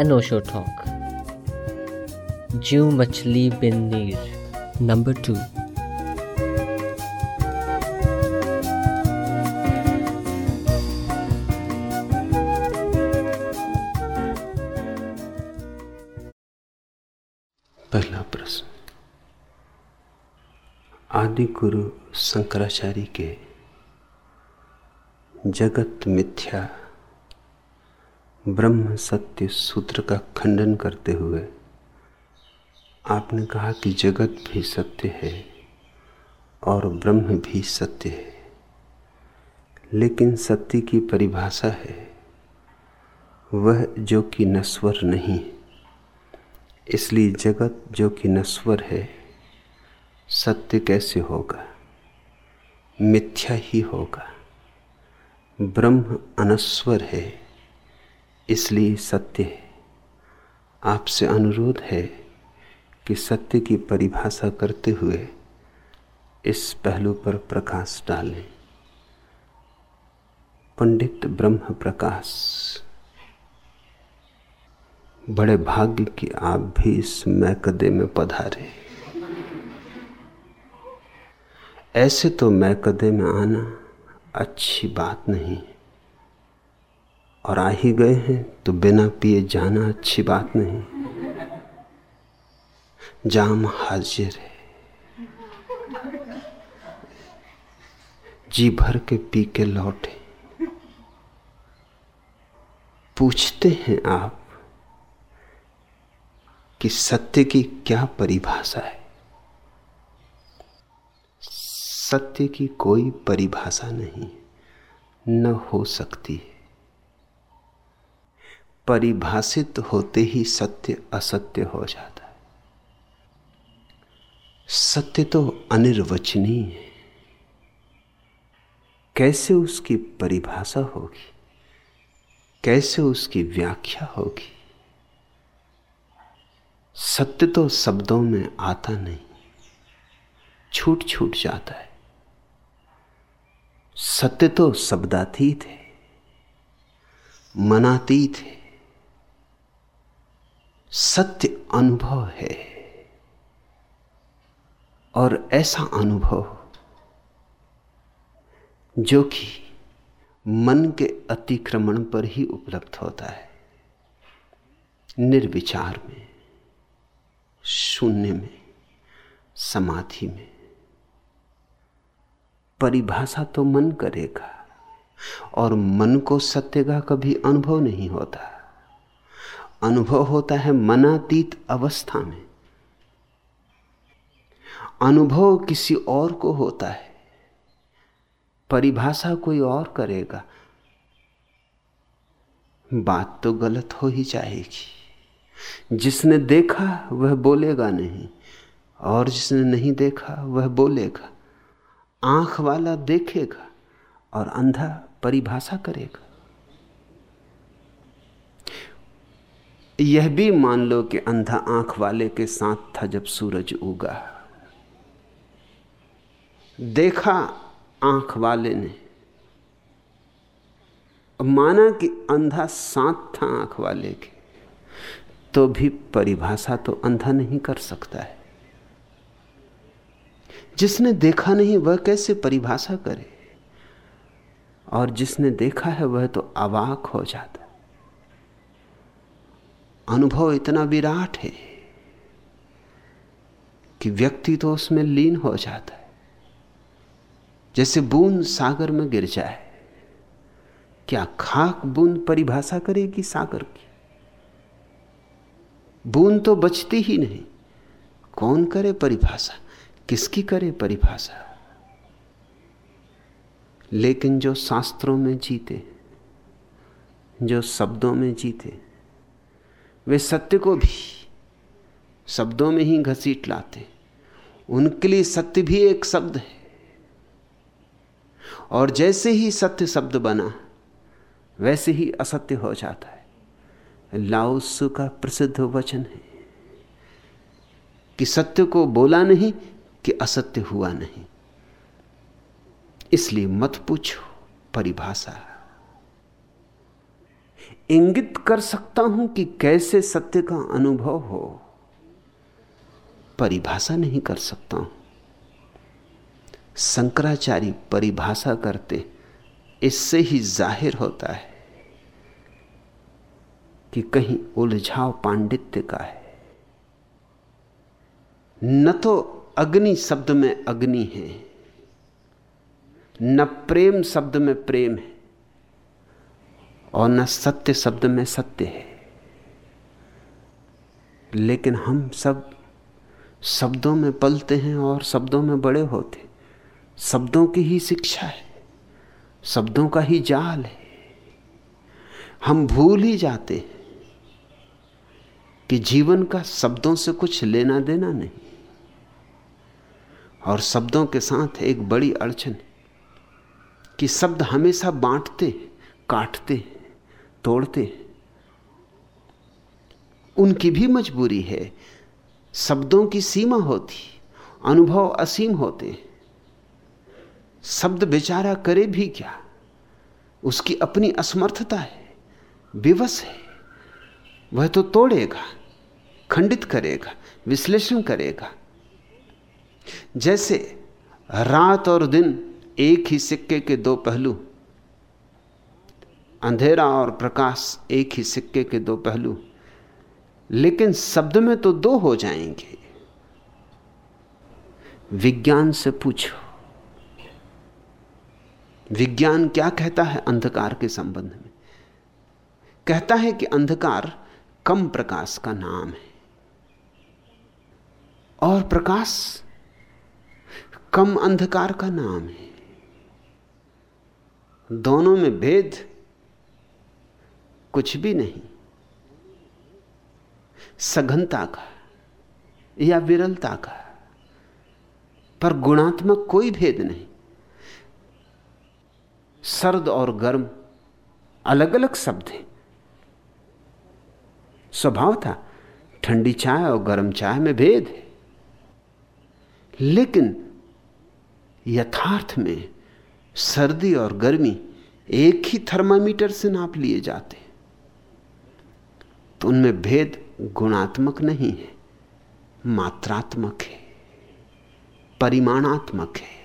एनोशो talk. जीव मछली बिन नीर, नंबर टू। पहला प्रश्न। आदि गुरु शंकराचार्य के जगत मिथ्या ब्रह्म सत्य सूत्र का खंडन करते हुए आपने कहा कि जगत भी सत्य है और ब्रह्म भी सत्य है। लेकिन सत्य की परिभाषा है। वह जो कि नस्वर नहीं, इसलिए जगत जो कि नस्वर है, सत्य कैसे होगा? मिथ्या ही होगा। ब्रह्म अनस्वर है। इसलिए सत्य है। आपसे अनुरोध है कि सत्य की परिभाषा करते हुए इस पहलू पर प्रकाश डालें। पंडित ब्रह्म प्रकाश बड़े भाग्य की आप भी इस मैकदे में पधारे। ऐसे तो मैकदे में आना अच्छी बात नहीं और आ ही गए हैं तो बिना पिए जाना अच्छी बात नहीं। जाम हाजिर है। जी भर के पी के लौटे। पूछते हैं आप कि सत्य की क्या परिभाषा है? सत्य की कोई परिभाषा नहीं, न हो सकती है। परिभाषित होते ही सत्य असत्य हो जाता है। सत्य तो अनिर्वचनीय है। कैसे उसकी परिभाषा होगी? कैसे उसकी व्याख्या होगी? सत्य तो शब्दों में आता नहीं, छूट छूट जाता है। सत्य तो शब्दातीत है, मनातीत है। सत्य अनुभव है। और ऐसा अनुभव जो कि मन के अतिक्रमण पर ही उपलब्ध होता है, निर्विचार में, शून्य में, समाधि में। परिभाषा तो मन करेगा, और मन को सत्य का कभी अनुभव नहीं होता। अनुभव होता है मनातीत अवस्था में। अनुभव किसी और को होता है। परिभाषा कोई और करेगा। बात तो गलत हो ही जाएगी। जिसने देखा, वह बोलेगा नहीं। और जिसने नहीं देखा, वह बोलेगा। आँख वाला देखेगा और अंधा परिभाषा करेगा। यह भी मान लो कि अंधा आँख वाले के साथ था जब सूरज उगा। देखा आँख वाले ने। माना कि अंधा साथ था आँख वाले के तो भी परिभाषा तो अंधा नहीं कर सकता है। जिसने देखा नहीं, वह कैसे परिभाषा करे? और जिसने देखा है, वह तो अवाक हो जाता अनुभव इतना विराट है कि व्यक्ति तो उसमें लीन हो जाता है। जैसे बूंद सागर में गिर जाए, क्या खाक बूंद परिभाषा करेगी सागर की? बूंद तो बचती ही नहीं। कौन करे परिभाषा? किसकी करे परिभाषा? लेकिन जो शास्त्रों में जीते, जो शब्दों में जीते वे सत्य को भी शब्दों में ही घसीट लाते उनके लिए सत्य भी एक शब्द है। और जैसे ही सत्य शब्द बना, वैसे ही असत्य हो जाता है। लाउसु का प्रसिद्ध वचन है कि सत्य को बोला नहीं कि असत्य हुआ नहीं। इसलिए मत पूछो, परिभाषा इंगित कर सकता हूँ कि कैसे सत्य का अनुभव हो। परिभाषा नहीं कर सकता हूँ। शंकराचार्य परिभाषा करते, इससे ही ज़ाहिर होता है कि कहीं उलझाव पांडित्य का है। न तो अग्नि शब्द में अग्नि है, न प्रेम शब्द में प्रेम है। और न सत्य शब्द में सत्य है। लेकिन हम सब शब्दों में पलते हैं और शब्दों में बड़े होते शब्दों की ही शिक्षा है, शब्दों का ही जाल है। हम भूल ही जाते हैं कि जीवन का शब्दों से कुछ लेना देना नहीं। और शब्दों के साथ एक बड़ी अड़चन कि शब्द हमेशा बांटते, काटते तोड़ते उनकी भी मजबूरी है। शब्दों की सीमा होती, अनुभव असीम होते शब्द बेचारा करे भी क्या? उसकी अपनी असमर्थता है, विवश है। वह तो तोड़ेगा, खंडित करेगा, विश्लेषण करेगा। जैसे रात और दिन एक ही सिक्के के दो पहलू अंधेरा और प्रकाश एक ही सिक्के के दो पहलू। लेकिन शब्द में तो दो हो जाएँगे। विज्ञान से पूछो। विज्ञान क्या कहता है अंधकार के संबंध में? कहता है कि अंधकार कम प्रकाश का नाम है। और प्रकाश कम अंधकार का नाम है। दोनों में भेद कुछ भी नहीं। सघनता का या विरलता का पर गुणात्मक कोई भेद नहीं। सर्द और गर्म अलग अलग शब्द हैं। स्वभाव था, ठंडी चाय और गर्म चाय में भेद है। लेकिन यथार्थ में सर्दी और गर्मी एक ही थर्मामीटर से नाप लिए जाते तो उनमें भेद गुणात्मक नहीं है, मात्रात्मक है, परिमाणात्मक है।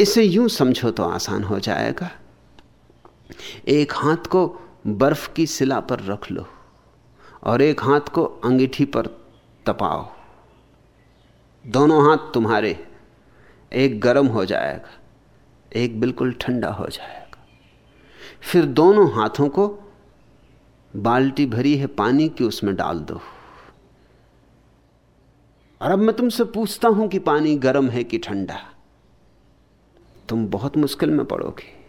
इसे यूँ समझो तो आसान हो जाएगा। एक हाथ को बर्फ़ की सिला पर रख लो और एक हाथ को अंगीठी पर तपाओ। दोनों हाथ तुम्हारे एक गर्म हो जाएगा, एक बिल्कुल ठंडा हो जाएगा। फिर दोनों हाथों को बाल्टी भरी है पानी की, उसमें डाल दो। और अब मैं तुमसे पूछता हूँ कि पानी गर्म है कि ठंडा। तुम बहुत मुश्किल में पड़ोगे।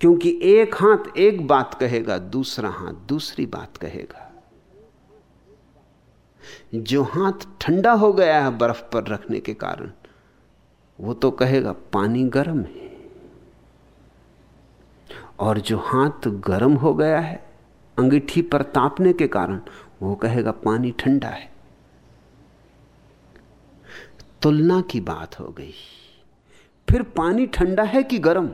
क्योंकि एक हाथ एक बात कहेगा, दूसरा हाथ दूसरी बात कहेगा। जो हाथ ठंडा हो गया है बर्फ़ पर रखने के कारण, वो तो कहेगा, पानी गर्म है। और जो हाथ गर्म हो गया है, अंगीठी पर तापने के कारण, वो कहेगा, पानी ठंडा है। तुलना की बात हो गई। फिर पानी ठंडा है कि गर्म?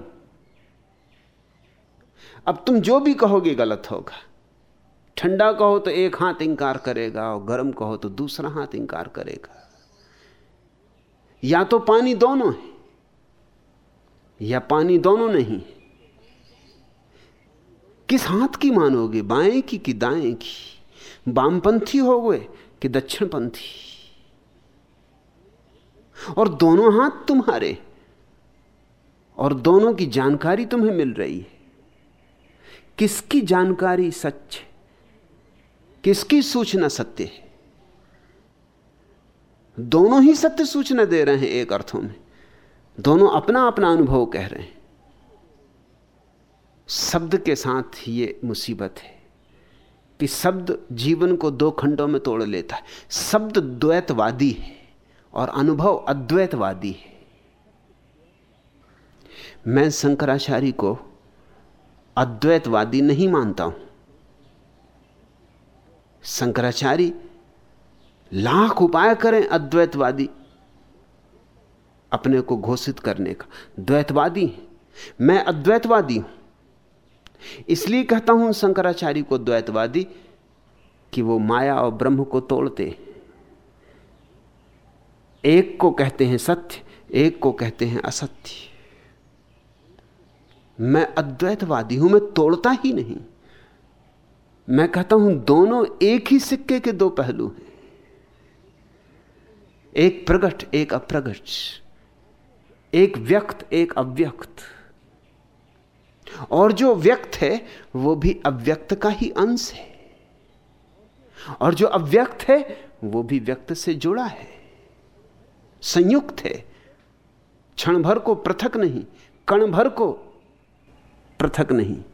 अब तुम जो भी कहोगे गलत होगा। ठंडा कहो तो एक हाथ इंकार करेगा और गर्म कहो तो दूसरा हाथ इंकार करेगा। या तो पानी दोनों है, या पानी दोनों नहीं है। किस हाथ की मानोगे? बाएँ की कि दाएँ की? वामपंथी हो गए कि दक्षिणपंथी? और दोनों हाथ तुम्हारे, और दोनों की जानकारी तुम्हें मिल रही है। किसकी जानकारी सच किसकी सूचना सत्य है? दोनों ही सत्य सूचना दे रहे हैं एक अर्थों में। दोनों अपना अपना अनुभव कह रहे हैं। शब्द के साथ ये मुसीबत है कि शब्द जीवन को दो खंडों में तोड़ लेता है। शब्द द्वैतवादी है और अनुभव अद्वैतवादी है। मैं शंकराचार्य को अद्वैतवादी नहीं मानता हूँ। शंकराचार्य लाख उपाय करें अद्वैतवादी अपने को घोषित करने का। द्वैतवादी, मैं अद्वैतवादी हूँ। इसलिए कहता हूँ, शंकराचार्य को द्वैतवादी कि वो माया और ब्रह्म को तोड़ते एक को कहते हैं सत्य, एक को कहते हैं असत्य। मैं अद्वैतवादी हूँ, मैं तोड़ता ही नहीं। मैं कहता हूँ, दोनों एक ही सिक्के के दो पहलू हैं। एक प्रगट, एक अप्रगट। एक व्यक्त, एक अव्यक्त। और जो व्यक्त है, वो भी अव्यक्त का ही अंश है। और जो अव्यक्त है, वो भी व्यक्त से जुड़ा है। संयुक्त है। क्षण भर को पृथक नहीं, कण भर को पृथक नहीं।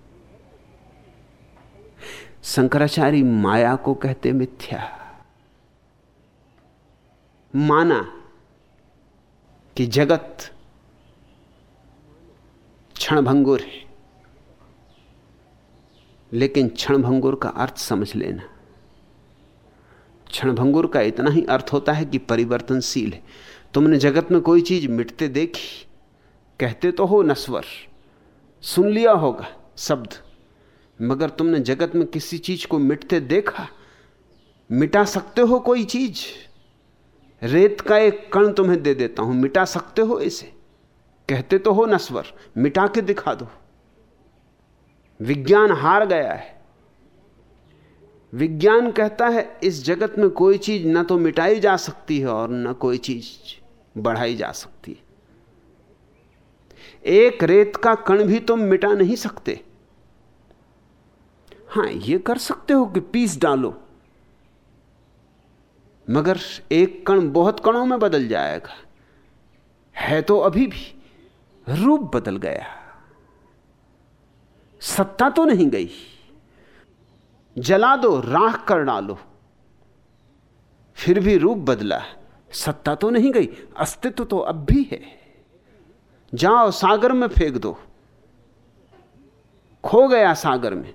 शंकराचार्य माया को कहते मिथ्या। माना कि जगत क्षणभंगुर है। लेकिन क्षणभंगुर का अर्थ समझ लेना। क्षणभंगुर का इतना ही अर्थ होता है कि परिवर्तनशील है। तुमने जगत में कोई चीज़ मिटते देखी? कहते तो हो नस्वर सुन लिया होगा शब्द, मगर तुमने जगत में किसी चीज़ को मिटते देखा? मिटा सकते हो कोई चीज़? रेत का एक कण तुम्हें दे देता हूँ, मिटा सकते हो इसे? कहते तो हो नस्वर मिटा के दिखा दो। विज्ञान हार गया है। विज्ञान कहता है, इस जगत में कोई चीज़ ना तो मिटाई जा सकती है और ना कोई चीज़ बढ़ाई जा सकती है। एक रेत का कण भी तुम मिटा नहीं सकते। हाँ यह कर सकते हो कि पीस डालो, मगर एक कण बहुत कणों में बदल जाएगा। है तो अभी भी, रूप बदल गया सत्ता तो नहीं गई। जला दो, राख कर डालो। फिर भी रूप बदला सत्ता तो नहीं गई, अस्तित्व तो अब भी है। जाओ, सागर में फेंक दो। खो गया सागर में।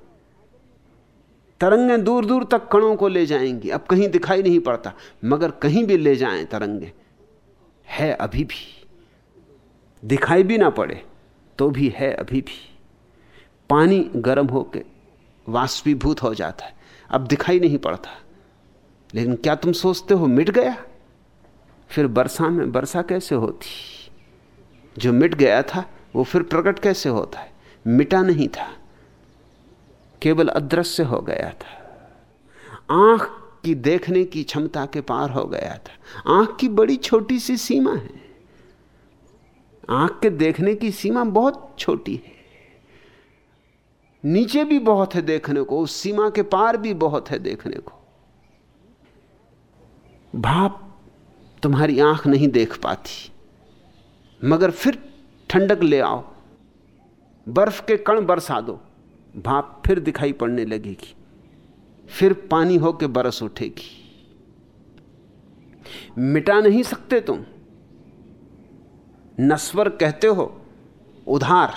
तरंगें दूर दूर तक कणों को ले जाएँगी। अब कहीं दिखाई नहीं पड़ता, मगर कहीं भी ले जाएँ तरंगे। है अभी भी। दिखाई भी ना पड़े तो भी है अभी भी। पानी गर्म होकर वाष्पीभूत हो जाता है। अब दिखाई नहीं पड़ता। लेकिन क्या तुम सोचते हो मिट गया? फिर वर्षा में वर्षा कैसे होती? जो मिट गया था, वो फिर प्रकट कैसे होता है? मिटा नहीं था। केवल अदृश्य हो गया था। आँख की देखने की क्षमता के पार हो गया था। आँख की बड़ी छोटी सी सीमा है। आँख के देखने की सीमा बहुत छोटी है। नीचे भी बहुत है देखने को, उस सीमा के पार भी बहुत है देखने को। भाप तुम्हारी आँख नहीं देख पाती, मगर फिर ठंडक ले आओ, बर्फ़ के कण बरसा दो, भाप फिर दिखाई पड़ने लगेगी, फिर पानी होके बरस उठेगी। मिटा नहीं सकते तुम नस्वर कहते हो, उधार।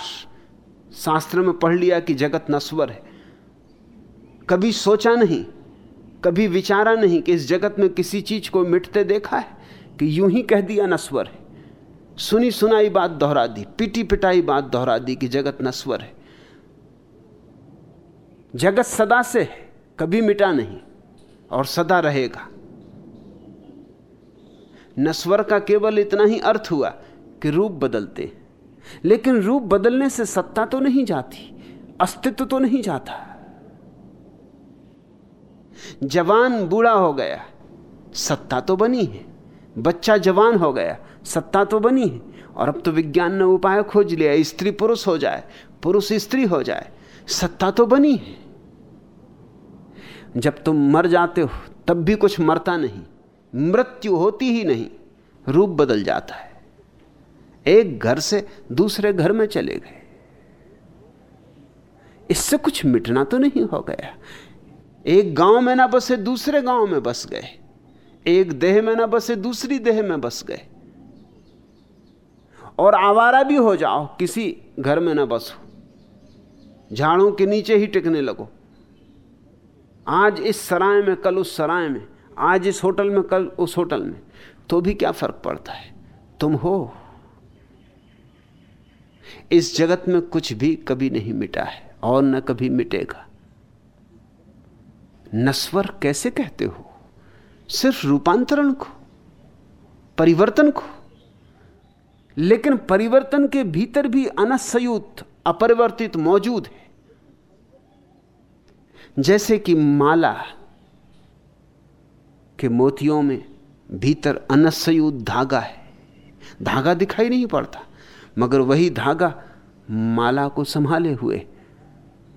शास्त्र में पढ़ लिया कि जगत नस्वर है। कभी सोचा नहीं, कभी विचारा नहीं कि इस जगत में किसी चीज़ को मिटते देखा है कि यूँ ही कह दिया नस्वर है। सुनी सुनाई बात दोहरा दी, पिटी पिटाई बात दोहरा दी कि जगत नस्वर है। जगत सदा से है, कभी मिटा नहीं और सदा रहेगा। नस्वर का केवल इतना ही अर्थ हुआ कि रूप बदलते लेकिन रूप बदलने से सत्ता तो नहीं जाती, अस्तित्व तो नहीं जाता। जवान बूढ़ा हो गया, सत्ता तो बनी है। बच्चा जवान हो गया, सत्ता तो बनी है। और अब तो विज्ञान ने उपाय खोज लिया, स्त्री पुरुष हो जाए, पुरुष स्त्री हो जाए, सत्ता तो बनी है। जब तुम मर जाते हो, तब भी कुछ मरता नहीं, मृत्यु होती ही नहीं, रूप बदल जाता है। एक घर से दूसरे घर में चले गए। इससे कुछ मिटना तो नहीं हो गया। एक गाँव में ना बसे दूसरे गाँव में बस गए। एक देह में ना बसे दूसरी देह में बस गए। और आवारा भी हो जाओ, किसी घर में ना बसो। झाड़ों के नीचे ही टिकने लगो। आज इस सराय में, कल उस सराय में, आज इस होटल में, कल उस होटल में तो भी क्या फ़र्क पड़ता है? तुम हो। इस जगत में कुछ भी कभी नहीं मिटा है और न कभी मिटेगा। नस्वर कैसे कहते हो? सिर्फ़ रूपांतरण को, परिवर्तन को। लेकिन परिवर्तन के भीतर भी अनसयुत, अपरिवर्तित मौजूद है। जैसे कि माला के मोतियों में भीतर अनसयुत धागा है। धागा दिखाई नहीं पड़ता। मगर वही धागा माला को संभाले हुए,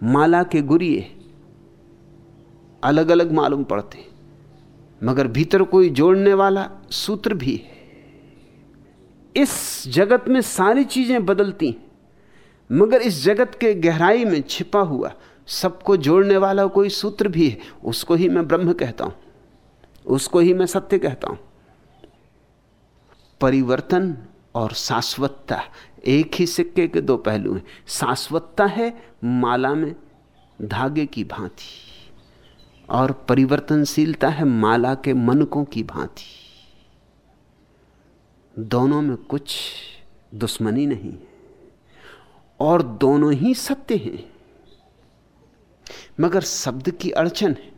माला के गुरिए अलग अलग मालूम पड़ते, मगर भीतर कोई जोड़ने वाला सूत्र भी है। इस जगत में सारी चीज़ें बदलती, मगर इस जगत के गहराई में छिपा हुआ सबको जोड़ने वाला कोई सूत्र भी है, उसको ही मैं ब्रह्म कहता हूँ, उसको ही मैं सत्य कहता हूँ। परिवर्तन और शाश्वतता। एक ही सिक्के के दो पहलू हैं। शाश्वतता है माला में धागे की भांति और परिवर्तनशीलता है माला के मनकों की भांति। दोनों में कुछ दुश्मनी नहीं है और दोनों ही सत्य हैं। मगर शब्द की अड़चन है।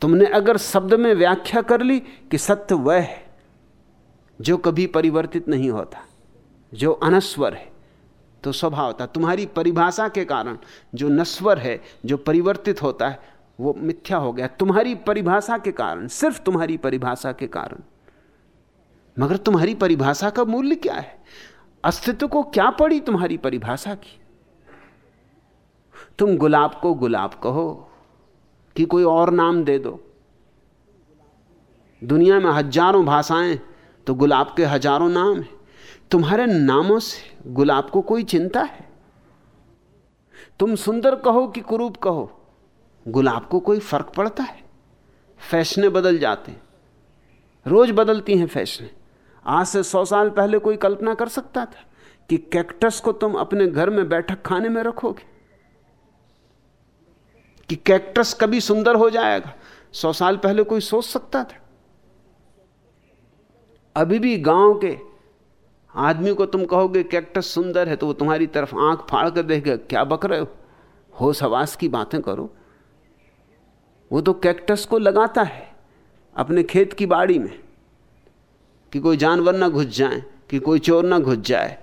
तुमने अगर शब्द में व्याख्या कर ली कि सत्य वह है जो कभी परिवर्तित नहीं होता, जो अनस्वर है तो स्वभाव था तुम्हारी परिभाषा के कारण जो नस्वर है, जो परिवर्तित होता है, वो मिथ्या हो गया। तुम्हारी परिभाषा के कारण, सिर्फ़ तुम्हारी परिभाषा के कारण। मगर तुम्हारी परिभाषा का मूल्य क्या है? अस्तित्व को क्या पड़ी तुम्हारी परिभाषा की? तुम गुलाब को गुलाब कहो कि कोई और नाम दे दो। दुनिया में हज़ारों भाषाएँ तो गुलाब के हज़ारों नाम हैं। तुम्हारे नामों से गुलाब को कोई चिंता है? तुम सुंदर कहो कि कुरूप कहो, गुलाब को कोई फ़र्क पड़ता है? फैशने बदल जाते हैं। रोज बदलती हैं फैशनें। आज से सौ साल पहले कोई कल्पना कर सकता था कि कैक्टस को तुम अपने घर में बैठक खाने में रखोगे? कि कैक्टस कभी सुंदर हो जाएगा? सौ साल पहले कोई सोच सकता था? अभी भी गाँव के आदमी को तुम कहोगे, कैक्टस सुंदर है तो वो तुम्हारी तरफ़ आँख फाड़ कर देखेगा, क्या बक रहे हो? होश हवास की बातें करो। वो तो कैक्टस को लगाता है अपने खेत की बाड़ी में, कि कोई जानवर ना घुस जाए, कि कोई चोर ना घुस जाए।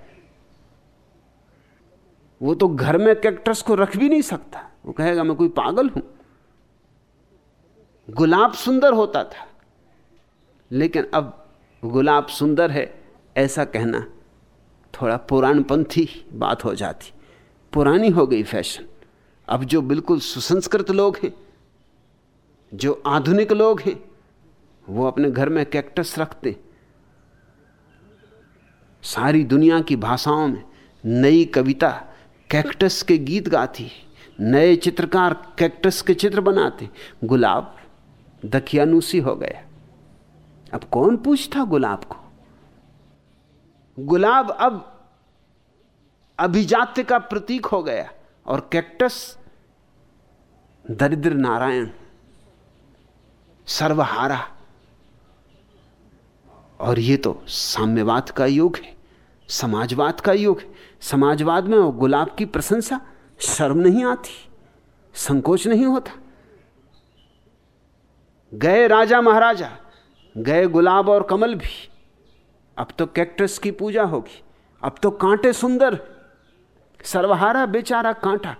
वो तो घर में कैक्टस को रख भी नहीं सकता। वो कहेगा, मैं कोई पागल हूँ। गुलाब सुंदर होता था, लेकिन अब गुलाब सुंदर है, ऐसा कहना। थोड़ा पुराणपंथी बात हो जाती। पुरानी हो गई फ़ैशन। अब जो बिल्कुल सुसंस्कृत लोग हैं, जो आधुनिक लोग हैं, वो अपने घर में कैक्टस रखते। सारी दुनिया की भाषाओं में नई कविता कैक्टस के गीत गाती नए चित्रकार कैक्टस के चित्र बनाते। गुलाब दखियानुसी हो गया। अब कौन पूछता गुलाब को? गुलाब अब अभिजात्य का प्रतीक हो गया और कैक्टस दरिद्र नारायण, सर्वहारा। और ये तो साम्यवाद का युग है, समाजवाद का युग है। समाजवाद में वो गुलाब की प्रशंसा शर्म नहीं आती, संकोच नहीं होता। गए राजा महाराजा गए गुलाब और कमल भी। अब तो कैक्टस की पूजा होगी। अब तो कांटे सुंदर। सर्वहारा बेचारा कांटा,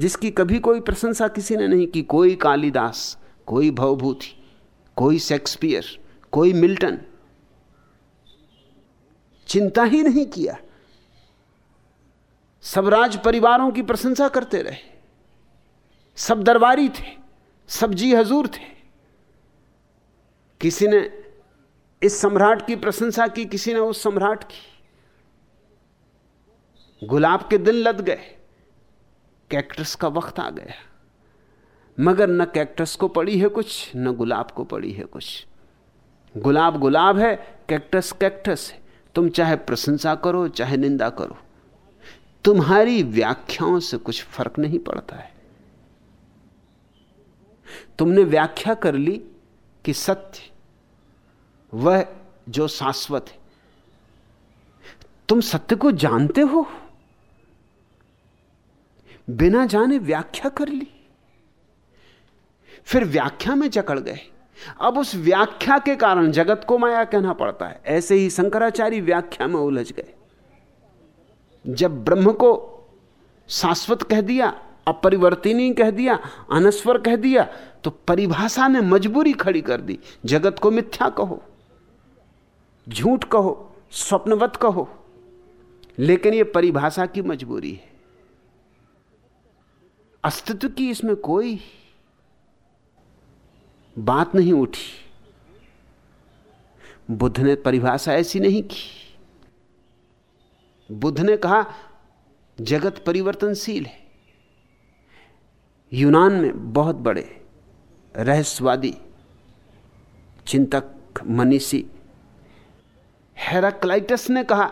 जिसकी कभी कोई प्रशंसा किसी ने नहीं की। कोई कालिदास, कोई भवभूति, कोई शेक्सपियर, कोई मिल्टन, चिंता ही नहीं किया। सब राज परिवारों की प्रशंसा करते रहे। सब दरबारी थे, सब जी हजूर थे। किसी ने इस सम्राट की प्रशंसा की, किसी ने उस सम्राट की। गुलाब के दिन लद गए, कैक्टस का वक्त आ गया। मगर न कैक्टस को पड़ी है कुछ, न गुलाब को पड़ी है कुछ। गुलाब गुलाब है, कैक्टस कैक्टस है। तुम चाहे प्रशंसा करो, चाहे निंदा करो। तुम्हारी व्याख्याओं से कुछ फ़र्क नहीं पड़ता है। तुमने व्याख्या कर ली कि सत्य वह जो शाश्वत है। तुम सत्य को जानते हो? बिना जाने व्याख्या कर ली। फिर व्याख्या में जकड़ गए। अब उस व्याख्या के कारण जगत को माया कहना पड़ता है। ऐसे ही शंकराचार्य व्याख्या में उलझ गए। जब ब्रह्म को शाश्वत कह दिया अपरिवर्तनीय कह दिया अनस्वर कह दिया तो परिभाषा ने मजबूरी खड़ी कर दी। जगत को मिथ्या कहो, झूठ कहो, स्वप्नवत कहो। लेकिन यह परिभाषा की मजबूरी है। अस्तित्व की इसमें कोई बात नहीं उठी। बुद्ध ने परिभाषा ऐसी नहीं की। बुद्ध ने कहा, जगत परिवर्तनशील है। यूनान में बहुत बड़े रहस्यवादी, चिंतक, मनीषी। हेराक्लाइटस ने कहा,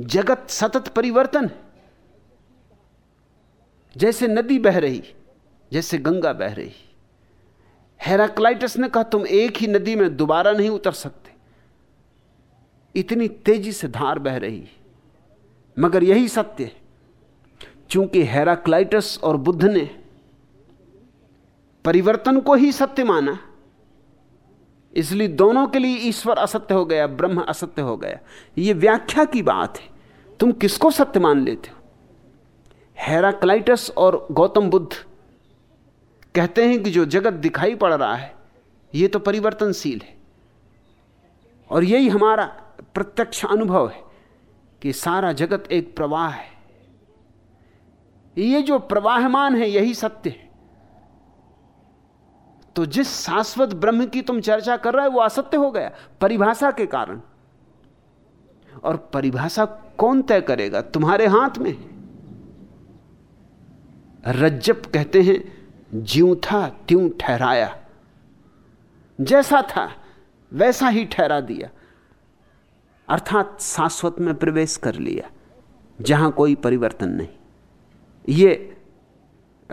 जगत सतत परिवर्तन है। जैसे नदी बह रही, जैसे गंगा बह रही। हेराक्लाइटस ने कहा, तुम एक ही नदी में दोबारा नहीं उतर सकते। इतनी तेज़ी से धार बह रही। मगर यही सत्य है, चूँकि हेराक्लाइटस और बुद्ध ने परिवर्तन को ही सत्य माना। इसलिए दोनों के लिए ईश्वर असत्य हो गया, ब्रह्म असत्य हो गया। यह व्याख्या की बात है। तुम किसको सत्य मान लेते हो? हेराक्लाइटस और गौतम बुद्ध कहते हैं कि जो जगत दिखाई पड़ रहा है यह तो परिवर्तनशील है। और यही हमारा प्रत्यक्ष अनुभव है कि सारा जगत एक प्रवाह है। ये जो प्रवाहमान है, यही सत्य है। तो जिस शाश्वत ब्रह्म की तुम चर्चा कर रहे हो, वो असत्य हो गया, परिभाषा के कारण। और परिभाषा कौन तय करेगा? तुम्हारे हाथ में रज्जब कहते हैं, ज्यों था, त्यों ठहराया। जैसा था, वैसा ही ठहरा दिया। अर्थात शाश्वत में प्रवेश कर लिया, जहाँ कोई परिवर्तन नहीं। ये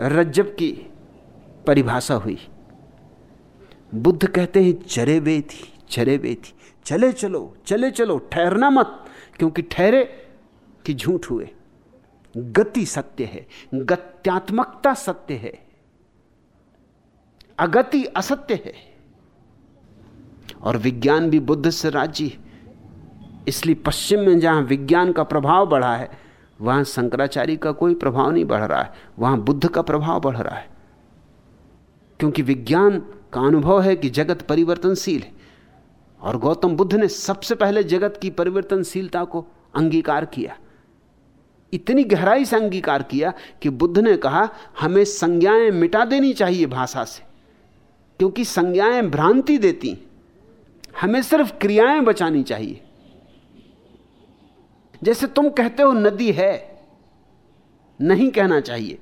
रज्जब की परिभाषा हुई। बुद्ध कहते हैं, चरे वे थी, चरे वे थी। चले चलो चले चलो, ठहरना मत, क्योंकि ठहरे कि झूठ हुए। गति सत्य है, गत्यात्मकता सत्य है। अगति असत्य है। और विज्ञान भी बुद्ध से राज़ी इसलिए पश्चिम में जहाँ विज्ञान का प्रभाव बढ़ा है, वहाँ शंकराचार्य का कोई प्रभाव नहीं बढ़ रहा है। वहाँ बुद्ध का प्रभाव बढ़ रहा है। क्योंकि विज्ञान का अनुभव है कि जगत परिवर्तनशील है। और गौतम बुद्ध ने सबसे पहले जगत की परिवर्तनशीलता को अंगीकार किया। इतनी गहराई से अंगीकार किया कि बुद्ध ने कहा, हमें संज्ञाएँ मिटा देनी चाहिए भाषा से, क्योंकि संज्ञाएँ भ्रांति देती हमें सिर्फ़ क्रियाएँ बचानी चाहिए। जैसे तुम कहते हो नदी है, नहीं कहना चाहिए।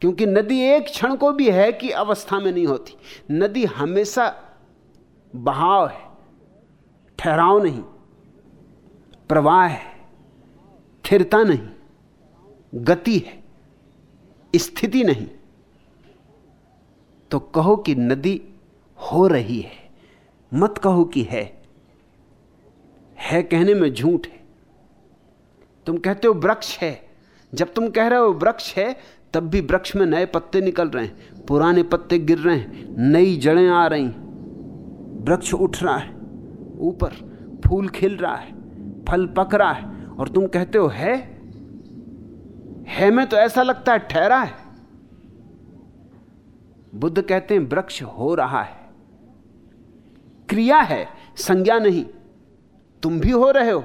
क्योंकि नदी एक क्षण को भी है कि अवस्था में नहीं होती। नदी हमेशा बहाव है, ठहराव नहीं, प्रवाह है, स्थिरता नहीं, गति है, स्थिति नहीं। तो कहो कि नदी हो रही है, मत कहो कि है। है कहने में झूठ है। तुम कहते हो वृक्ष है, जब तुम कह रहे हो वृक्ष है तब भी वृक्ष में नए पत्ते निकल रहे हैं, पुराने पत्ते गिर रहे हैं, नई जड़ें आ रही वृक्ष उठ रहा है, ऊपर फूल खिल रहा है, फल पक रहा है, और तुम कहते हो, है? है में तो ऐसा लगता है ठहरा है। बुद्ध कहते हैं, वृक्ष हो रहा है। क्रिया है, संज्ञा नहीं। तुम भी हो रहे हो।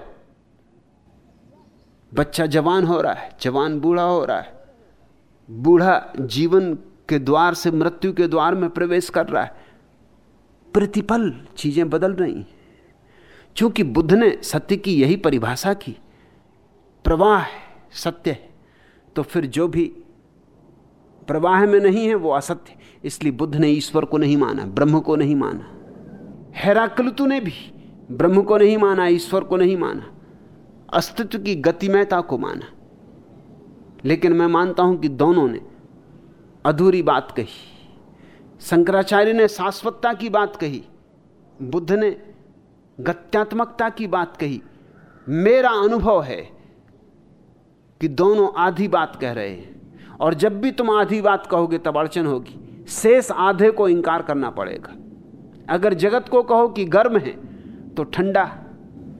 बच्चा जवान हो रहा है, जवान बूढ़ा हो रहा है। बूढ़ा जीवन के द्वार से मृत्यु के द्वार में प्रवेश कर रहा है। प्रतिपल चीज़ें बदल रही क्योंकि बुद्ध ने सत्य की यही परिभाषा की, प्रवाह है, सत्य है तो फिर जो भी प्रवाह में नहीं है, वो असत्य इसलिए बुद्ध ने ईश्वर को नहीं माना, ब्रह्म को नहीं माना। हैराकलतु ने भी ब्रह्म को नहीं माना, ईश्वर को नहीं माना। अस्तित्व की गतिमयता को माना। लेकिन मैं मानता हूँ कि दोनों ने अधूरी बात कही। शंकराचार्य ने शाश्वतता की बात कही, बुद्ध ने गत्यात्मकता की बात कही। मेरा अनुभव है कि दोनों आधी बात कह रहे हैं, और जब भी तुम आधी बात कहोगे तब अड़चन होगी। शेष आधे को इंकार करना पड़ेगा। अगर जगत को कहो कि गर्म है तो ठंडा,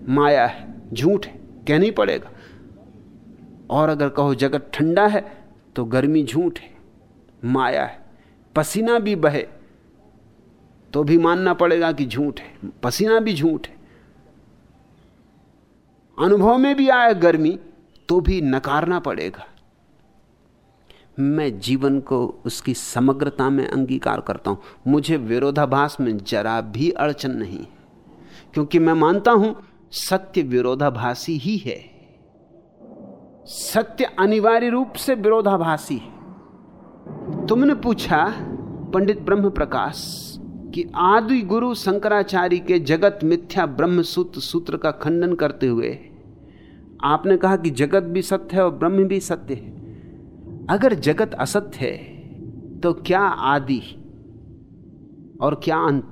माया है, झूठ है, कहनी पड़ेगा। और अगर कहो जगत ठंडा है तो गर्मी झूठ है, माया है, पसीना भी बहे तो भी मानना पड़ेगा कि झूठ है, पसीना भी झूठ है। अनुभव में भी आए गर्मी तो भी नकारना पड़ेगा। मैं जीवन को उसकी समग्रता में अंगीकार करता हूँ। मुझे विरोधाभास में जरा भी अड़चन नहीं क्योंकि मैं मानता हूँ, सत्य विरोधाभासी ही है। सत्य अनिवार्य रूप से विरोधाभासी है। तुमने पूछा, पंडित ब्रह्म प्रकाश कि आदि गुरु शंकराचार्य के जगत मिथ्या ब्रह्म सूत्र सूत्र का खंडन करते हुए, आपने कहा कि जगत भी सत्य है और ब्रह्म भी सत्य है। अगर जगत असत्य है तो क्या आदि और क्या अंत?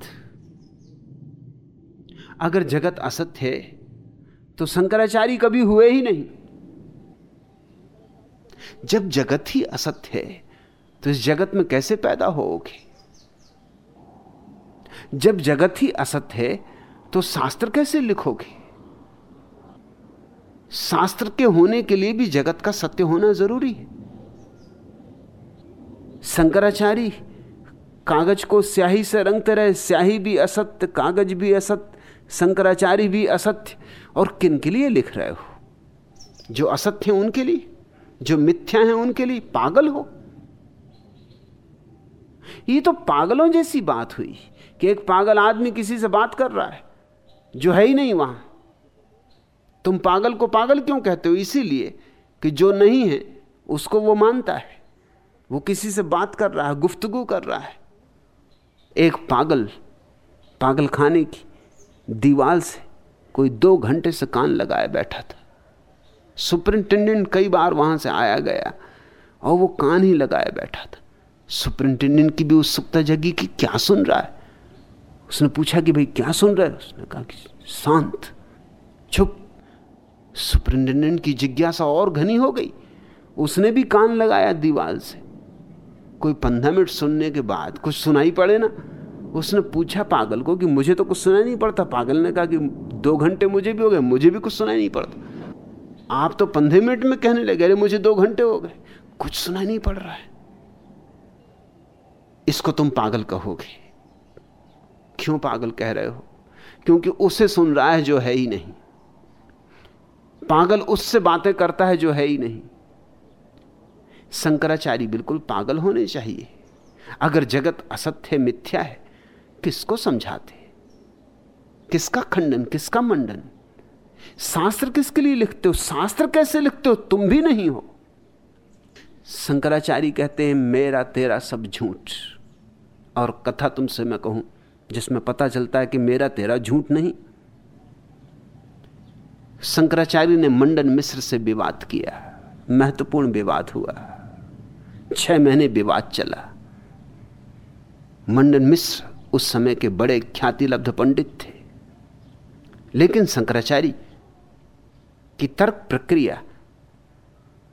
अगर जगत असत्य है तो शंकराचार्य कभी हुए ही नहीं। जब जगत ही असत्य है तो इस जगत में कैसे पैदा होगे जब जगत ही असत्य है तो शास्त्र कैसे लिखोगे? शास्त्र के होने के लिए भी जगत का सत्य होना ज़रूरी है। शंकराचार्य, कागज़ को स्याही से रंगते रहे, स्याही भी असत्य, कागज़ भी असत्य, शंकराचार्य भी असत्य, और किन के लिए लिख रहे हो? जो असत्य हैं उनके लिए। जो मिथ्या हैं उनके लिए पागल हो। ये तो पागलों जैसी बात हुई कि एक पागल आदमी किसी से बात कर रहा है, जो है ही नहीं वहाँ। तुम पागल को पागल क्यों कहते हो? इसीलिए कि जो नहीं है, उसको वो मानता है। वो किसी से बात कर रहा है, गुफ्तगु कर रहा है। एक पागल पागल खाने की दीवाल से कोई दो घंटे से कान लगाए बैठा था। सुपरिंटेंडेंट कई बार वहाँ से आया गया और वो कान ही लगाए बैठा था। सुपरिंटेंडेंट की भी उत्सुकता जगी कि क्या सुन रहा है? उसने पूछा कि भाई क्या सुन रहा है? उसने कहा कि शांत, चुप। सुपरिंटेंडेंट की जिज्ञासा और घनी हो गई। उसने भी कान लगाया दीवार से। कोई पंद्रह मिनट सुनने के बाद कुछ सुनाई पड़े ना? उसने पूछा पागल को कि मुझे तो कुछ सुनाई नहीं पड़ता। पागल ने कहा कि दो घंटे मुझे भी हो गए, मुझे भी कुछ सुनाई नहीं पड़ता। आप तो पंद्रह मिनट में कहने लगे, अरे, मुझे दो घंटे हो गए। कुछ सुनाई नहीं पड़ रहा है। इसको तुम पागल कहोगे। क्यों पागल कह रहे हो? क्योंकि उसे सुन रहा है जो है ही नहीं। पागल उससे बातें करता है जो है ही नहीं। शंकराचार्य बिल्कुल पागल होने चाहिए। अगर जगत असत्य, मिथ्या है, किसको समझाते? किसका खंडन, किसका मंडन? शास्त्र किसके लिए लिखते हो? शास्त्र कैसे लिखते हो? तुम भी नहीं हो। शंकराचार्य कहते हैं, मेरा तेरा सब झूठ। और कथा तुमसे मैं कहूँ, जिसमें पता चलता है कि मेरा तेरा झूठ नहीं। शंकराचार्य ने मंडन मिश्र से विवाद किया। महत्वपूर्ण विवाद हुआ। छह महीने विवाद चला। मंडन मिश्र उस समय के बड़े ख्यातिलब्ध पंडित थे। लेकिन शंकराचार्य की तर्क प्रक्रिया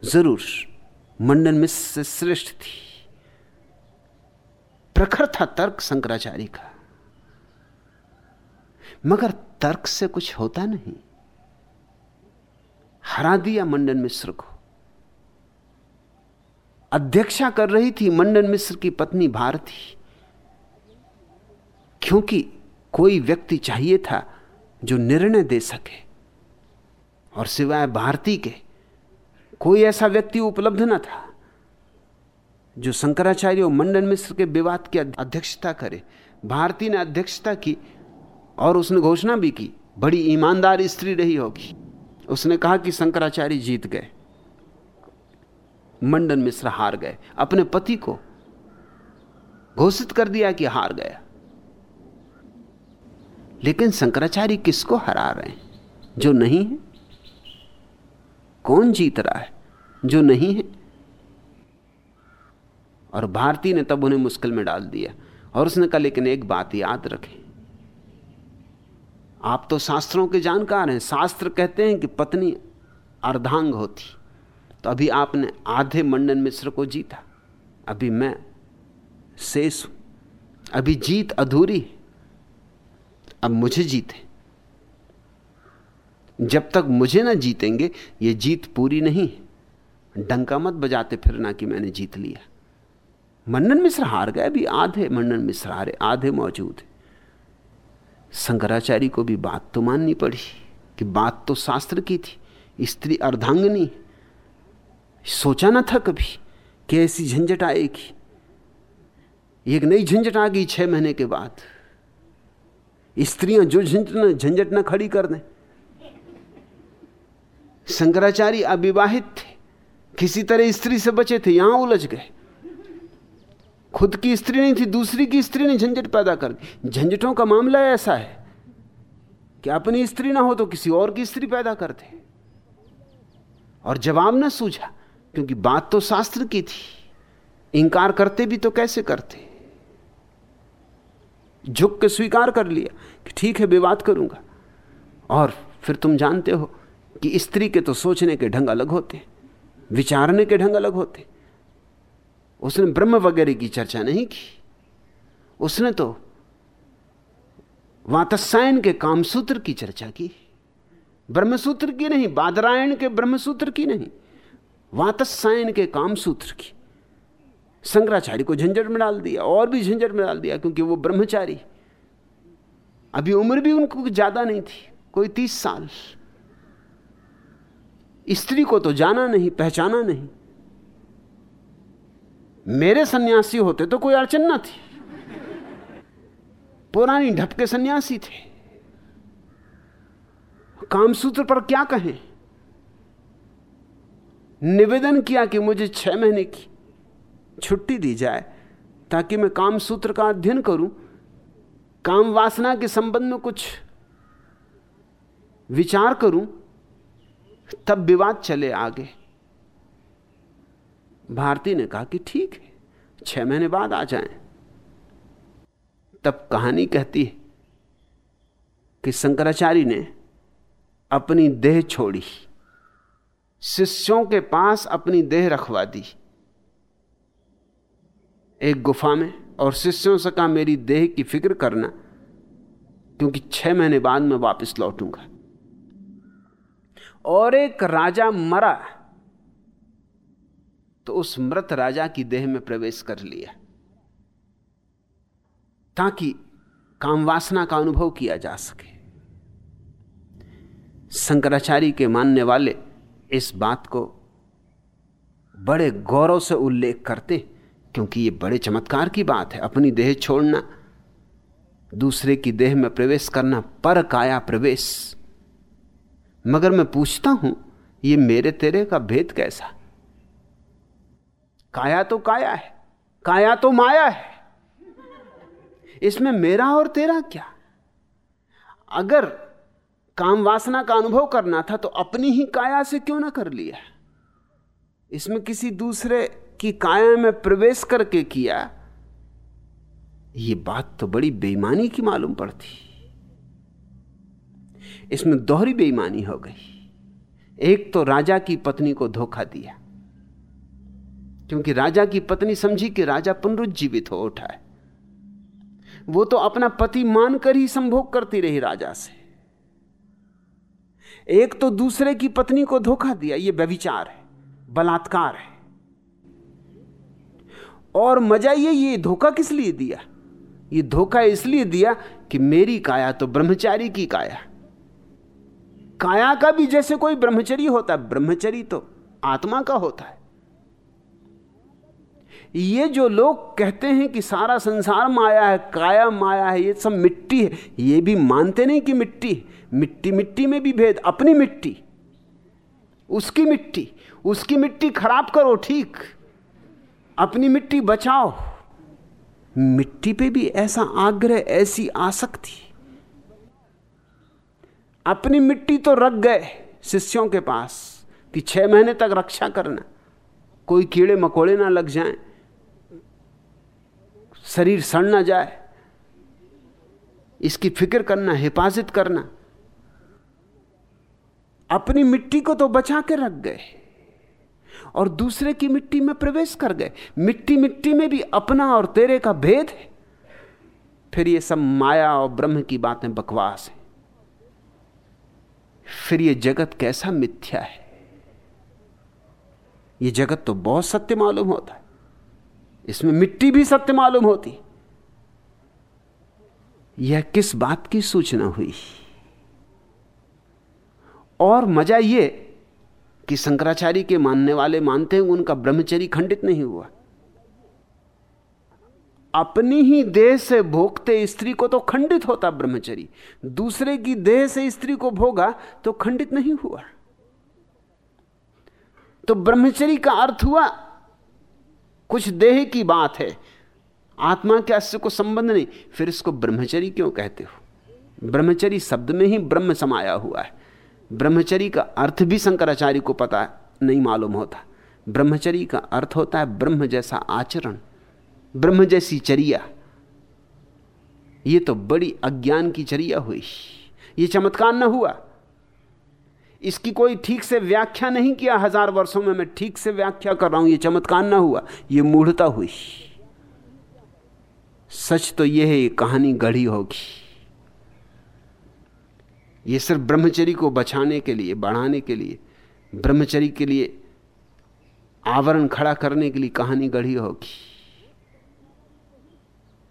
ज़रूर मंडन मिश्र से श्रेष्ठ थी। प्रखर था तर्क शंकराचार्य का। मगर तर्क से कुछ होता नहीं। हरा दिया मंडन मिश्र को। अध्यक्षा कर रही थी मंडन मिश्र की पत्नी भारती। क्योंकि कोई व्यक्ति चाहिए था जो निर्णय दे सके। और सिवाय भारती के कोई ऐसा व्यक्ति उपलब्ध न था जो शंकराचार्य और मंडन मिश्र के विवाद की अध्यक्षता करे। भारती ने अध्यक्षता की और उसने घोषणा भी की, बड़ी ईमानदार स्त्री रही होगी। उसने कहा कि शंकराचार्य जीत गए, मंडन मिश्र हार गए। अपने पति को घोषित कर दिया कि हार गया। लेकिन शंकराचार्य किसको हरा रहे हैं? जो नहीं है? कौन जीत रहा है? जो नहीं है। और भारती ने तब उन्हें मुश्किल में डाल दिया। और उसने कहा, लेकिन एक बात याद रखें। आप तो शास्त्रों के जानकार हैं। शास्त्र कहते हैं कि पत्नी अर्धांग होती। तो अभी आपने आधे मंडन मिश्र को जीता। अभी मैं शेष हूँ। अभी जीत अधूरी अब मुझे जीते। जब तक मुझे ना जीतेंगे, ये जीत पूरी नहीं डंका मत बजाते फिरना कि मैंने जीत लिया। मंडन मिश्र हार गए, अभी आधे मंडन मिश्र हारे, आधे मौजूद है। शंकराचार्य को भी बात तो माननी पड़ी, कि बात तो शास्त्र की थी, स्त्री अर्धांगनी सोचा ना था कभी कि ऐसी झंझट आएगी। एक नई झंझट आ गई छह महीने के बाद। स्त्रियाँ जो झंझट न झंझट न खड़ी कर दें। शंकराचार्य अविवाहित थे। किसी तरह स्त्री से बचे थे, यहाँ उलझ गए। खुद की स्त्री नहीं थी, दूसरी की स्त्री ने झंझट पैदा कर दी। झंझटों का मामला ऐसा है कि अपनी स्त्री ना हो तो किसी और की स्त्री पैदा करते और जवाब ना सूझा, क्योंकि बात तो शास्त्र की थी। इंकार करते भी तो कैसे करते? झुक के स्वीकार कर लिया कि ठीक है, विवाद करूँगा। और फिर तुम जानते हो कि स्त्री के तो सोचने के ढंग अलग होते, विचारने के ढंग अलग होते। उसने ब्रह्म वगैरह की चर्चा नहीं की। उसने तो वातसायन के कामसूत्र की चर्चा की। ब्रह्मसूत्र की नहीं, बादरायण के ब्रह्मसूत्र की नहीं वातसायन के कामसूत्र की। शंकराचार्य को झंझट में डाल दिया, और भी झंझट में डाल दिया, क्योंकि वो ब्रह्मचारी। अभी उम्र भी उनको ज़्यादा नहीं थी, कोई तीस साल। स्त्री को तो जाना नहीं, पहचाना नहीं। मेरे सन्यासी होते तो कोई अड़चन ना थी। पुरानी ढपके सन्यासी थे। कामसूत्र पर क्या कहें? निवेदन किया कि मुझे छह महीने की छुट्टी दी जाए, ताकि मैं कामसूत्र का अध्ययन करूँ। काम वासना के संबंध में कुछ विचार करूँ तब विवाद चले आगे। भारती ने कहा कि ठीक है, छह महीने बाद आ जाएँ। तब कहानी कहती है कि शंकराचार्य ने अपनी देह छोड़ी, शिष्यों के पास अपनी देह रखवा दी। एक गुफा में और शिष्यों से कहा, मेरी देह की फ़िक्र करना, क्योंकि छह महीने बाद मैं वापस लौटूँगा। और एक राजा मरा तो उस मृत राजा की देह में प्रवेश कर लिया, ताकि कामवासना का अनुभव किया जा सके। शंकराचार्य के मानने वाले इस बात को बड़े गौरव से उल्लेख करते, क्योंकि ये बड़े चमत्कार की बात है। अपनी देह छोड़ना, दूसरे की देह में प्रवेश करना पर काया प्रवेश मगर मैं पूछता हूँ, ये मेरे तेरे का भेद कैसा? काया तो काया है, काया तो माया है। इसमें मेरा और तेरा क्या? अगर काम वासना का अनुभव करना था तो अपनी ही काया से क्यों ना कर लिया? इसमें किसी दूसरे की काया में प्रवेश करके किया, ये बात तो बड़ी बेईमानी की मालूम पड़ती। इसमें दोहरी बेईमानी हो गई। एक तो राजा की पत्नी को धोखा दिया, क्योंकि राजा की पत्नी समझी कि राजा पुनरुज्जीवित हो उठा है। वो तो अपना पति मानकर ही संभोग करती रही राजा से। एक तो दूसरे की पत्नी को धोखा दिया, ये व्यविचार है, बलात्कार है। और मज़ा ये ये धोखा किस लिए दिया? ये धोखा इसलिए दिया कि मेरी काया तो ब्रह्मचारी की काया। काया का भी जैसे कोई ब्रह्मचरी होता है, ब्रह्मचरी तो आत्मा का होता है। ये जो लोग कहते हैं कि सारा संसार माया है, काया माया है, ये सब मिट्टी है, ये भी मानते नहीं कि मिट्टी मिट्टी मिट्टी में भी भेद, अपनी मिट्टी, उसकी मिट्टी उसकी मिट्टी खराब करो, ठीक। अपनी मिट्टी बचाओ। मिट्टी पे भी ऐसा आग्रह, ऐसी आसक्ति। अपनी मिट्टी तो रख गए शिष्यों के पास कि छह महीने तक रक्षा करना। कोई कीड़े मकोड़े ना लग जाएँ। शरीर सड़ ना जाए। इसकी फ़िक्र करना, हिफाजत करना। अपनी मिट्टी को तो बचा के रख गए और दूसरे की मिट्टी में प्रवेश कर गए। मिट्टी मिट्टी में भी अपना और तेरे का भेद है। फिर ये सब माया और ब्रह्म की बातें बकवास है। फिर ये जगत कैसा मिथ्या है? ये जगत तो बहुत सत्य मालूम होता है। इसमें मिट्टी भी सत्य मालूम होती। यह किस बात की सूचना हुई? और मज़ा यह कि शंकराचार्य के मानने वाले मानते हैं उनका ब्रह्मचरी खंडित नहीं हुआ। अपनी ही देह से भोगते स्त्री को तो खंडित होता ब्रह्मचरी। दूसरे की देह से स्त्री को भोगा तो खंडित नहीं हुआ। तो ब्रह्मचरी का अर्थ हुआ, कुछ देह की बात है। आत्मा के अस्य को संबंध नहीं, फिर इसको ब्रह्मचरी क्यों कहते हो? ब्रह्मचरी शब्द में ही ब्रह्म समाया हुआ है। ब्रह्मचरी का अर्थ भी शंकराचार्य को पता नहीं मालूम होता। ब्रह्मचरी का अर्थ होता है ब्रह्म जैसा आचरण। ब्रह्म जैसी चरिया। ये तो बड़ी अज्ञान की चरिया हुई। ये चमत्कार न हुआ। इसकी कोई ठीक से व्याख्या नहीं किया हज़ार वर्षों में। मैं ठीक से व्याख्या कर रहा हूँ, ये चमत्कार ना हुआ। ये मूढ़ता हुई। सच तो यह है, ये कहानी गढ़ी होगी। ये सिर्फ़ ब्रह्मचरी को बचाने के लिए, बढ़ाने के लिए ब्रह्मचरी के लिए, आवरण खड़ा करने के लिए कहानी गढ़ी होगी।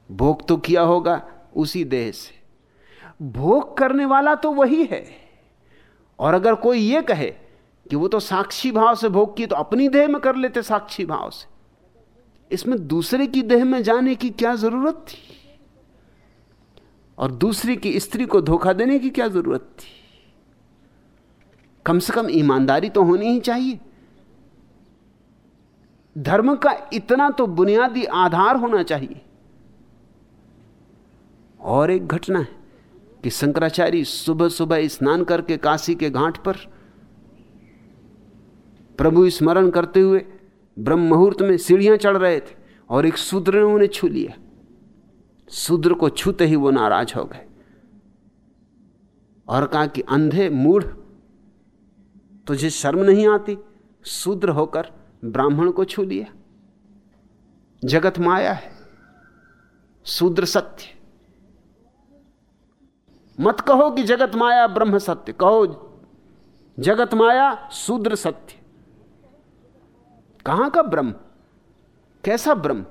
भोग तो किया होगा उसी देह से। भोग करने वाला तो वही है। और अगर कोई ये कहे कि वो तो साक्षी भाव से भोग की तो अपनी देह में कर लेते साक्षी भाव से। इसमें दूसरे की देह में जाने की क्या ज़रूरत थी? और दूसरी की स्त्री को धोखा देने की क्या ज़रूरत थी? कम से कम ईमानदारी तो होनी ही चाहिए। धर्म का इतना तो बुनियादी आधार होना चाहिए। और एक घटना है कि शंकराचार्य सुबह सुबह स्नान करके काशी के घाट पर प्रभु स्मरण करते हुए ब्रह्म मुहूर्त में सीढ़ियाँ चढ़ रहे थे और एक शूद्र ने उन्हें छू लिया। शूद्र को छूते ही वो नाराज़ हो गए और कहा कि अंधे मूढ़, तुझे शर्म नहीं आती? शूद्र होकर ब्राह्मण को छू लिया। जगत माया है। शूद्र सत्य। मत कहो कि जगत माया ब्रह्म सत्य, कहो जगत माया शूद्र सत्य। कहाँ का ब्रह्म? कैसा ब्रह्म?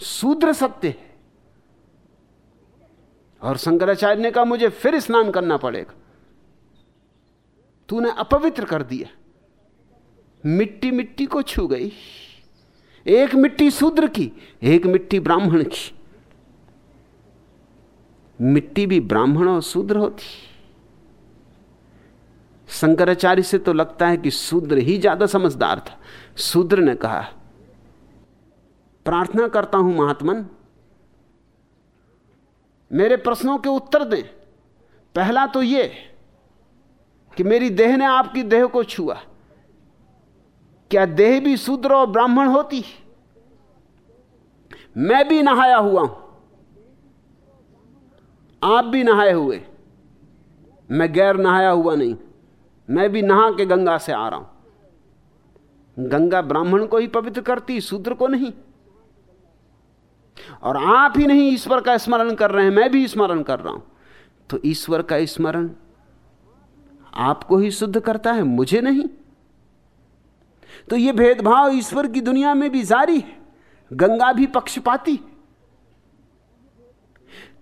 शूद्र सत्य है। और शंकराचार्य ने कहा, मुझे फिर स्नान करना पड़ेगा। तूने अपवित्र कर दिया। मिट्टी मिट्टी को छू गई। एक मिट्टी शूद्र की, एक मिट्टी ब्राह्मण की। मिट्टी भी ब्राह्मण और शूद्र होती। शंकराचार्य से तो लगता है कि शूद्र ही ज़्यादा समझदार था। शूद्र ने कहा, प्रार्थना करता हूँ महात्मन, मेरे प्रश्नों के उत्तर दें। पहला तो यह कि मेरी देह ने आपकी देह को छुआ। क्या देह भी शूद्र और ब्राह्मण होती? मैं भी नहाया हुआ हूँ। आप भी नहाए हुए। मैं गैर नहाया हुआ नहीं। मैं भी नहा के गंगा से आ रहा हूँ। गंगा ब्राह्मण को ही पवित्र करती, शूद्र को नहीं। और आप ही नहीं ईश्वर का स्मरण कर रहे हैं, मैं भी स्मरण कर रहा हूँ। तो ईश्वर का स्मरण आपको ही शुद्ध करता है, मुझे नहीं। तो यह भेदभाव ईश्वर की दुनिया में भी जारी है। गंगा भी पक्षपाती है।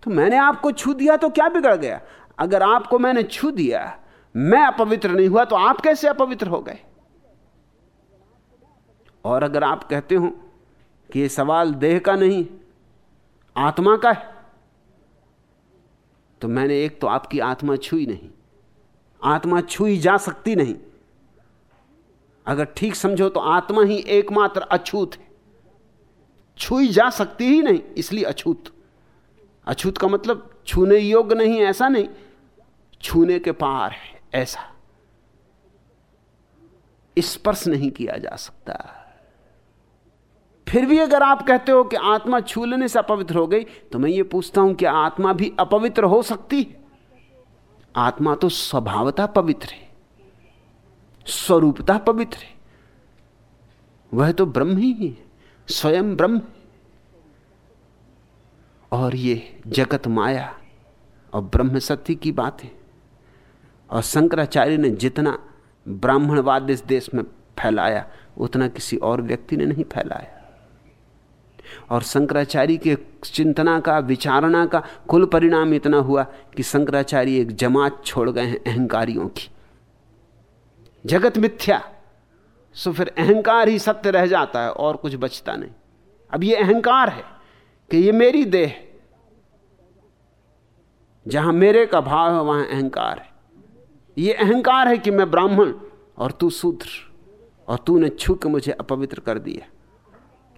तो मैंने आपको छू दिया तो क्या बिगड़ गया? अगर आपको मैंने छू दिया, मैं अपवित्र नहीं हुआ तो आप कैसे अपवित्र हो गए? और अगर आप कहते हो कि यह सवाल देह का नहीं, आत्मा का है तो मैंने एक तो आपकी आत्मा छुई नहीं, आत्मा छुई जा सकती नहीं। अगर ठीक समझो तो आत्मा ही एकमात्र अछूत है। छुई जा सकती ही नहीं, इसलिए अछूत। अछूत का मतलब छूने योग्य नहीं, ऐसा नहीं। छूने के पार है, ऐसा। स्पर्श नहीं किया जा सकता। फिर भी अगर आप कहते हो कि आत्मा छू लेने से अपवित्र हो गई तो मैं ये पूछता हूँ कि आत्मा भी अपवित्र हो सकती है? आत्मा तो स्वभावता पवित्र है, स्वरूपता पवित्र है। वह तो ब्रह्म ही है, स्वयं ब्रह्म और ये जगत माया और ब्रह्म सत्य की बात है। और शंकराचार्य ने जितना ब्राह्मणवाद इस देश में फैलाया, उतना किसी और व्यक्ति ने नहीं फैलाया। और शंकराचार्य के चिंतना का, विचारणा का कुल परिणाम इतना हुआ कि शंकराचार्य एक जमात छोड़ गए हैं अहंकारियों की। जगत मिथ्या, सो फिर अहंकार ही सत्य रह जाता है और कुछ बचता नहीं। अब ये अहंकार है कि ये मेरी देह जहाँ मेरे का भाव है, वहाँ अहंकार है। ये अहंकार है कि मैं ब्राह्मण और तू शूद्र और तूने छू के मुझे अपवित्र कर दिया।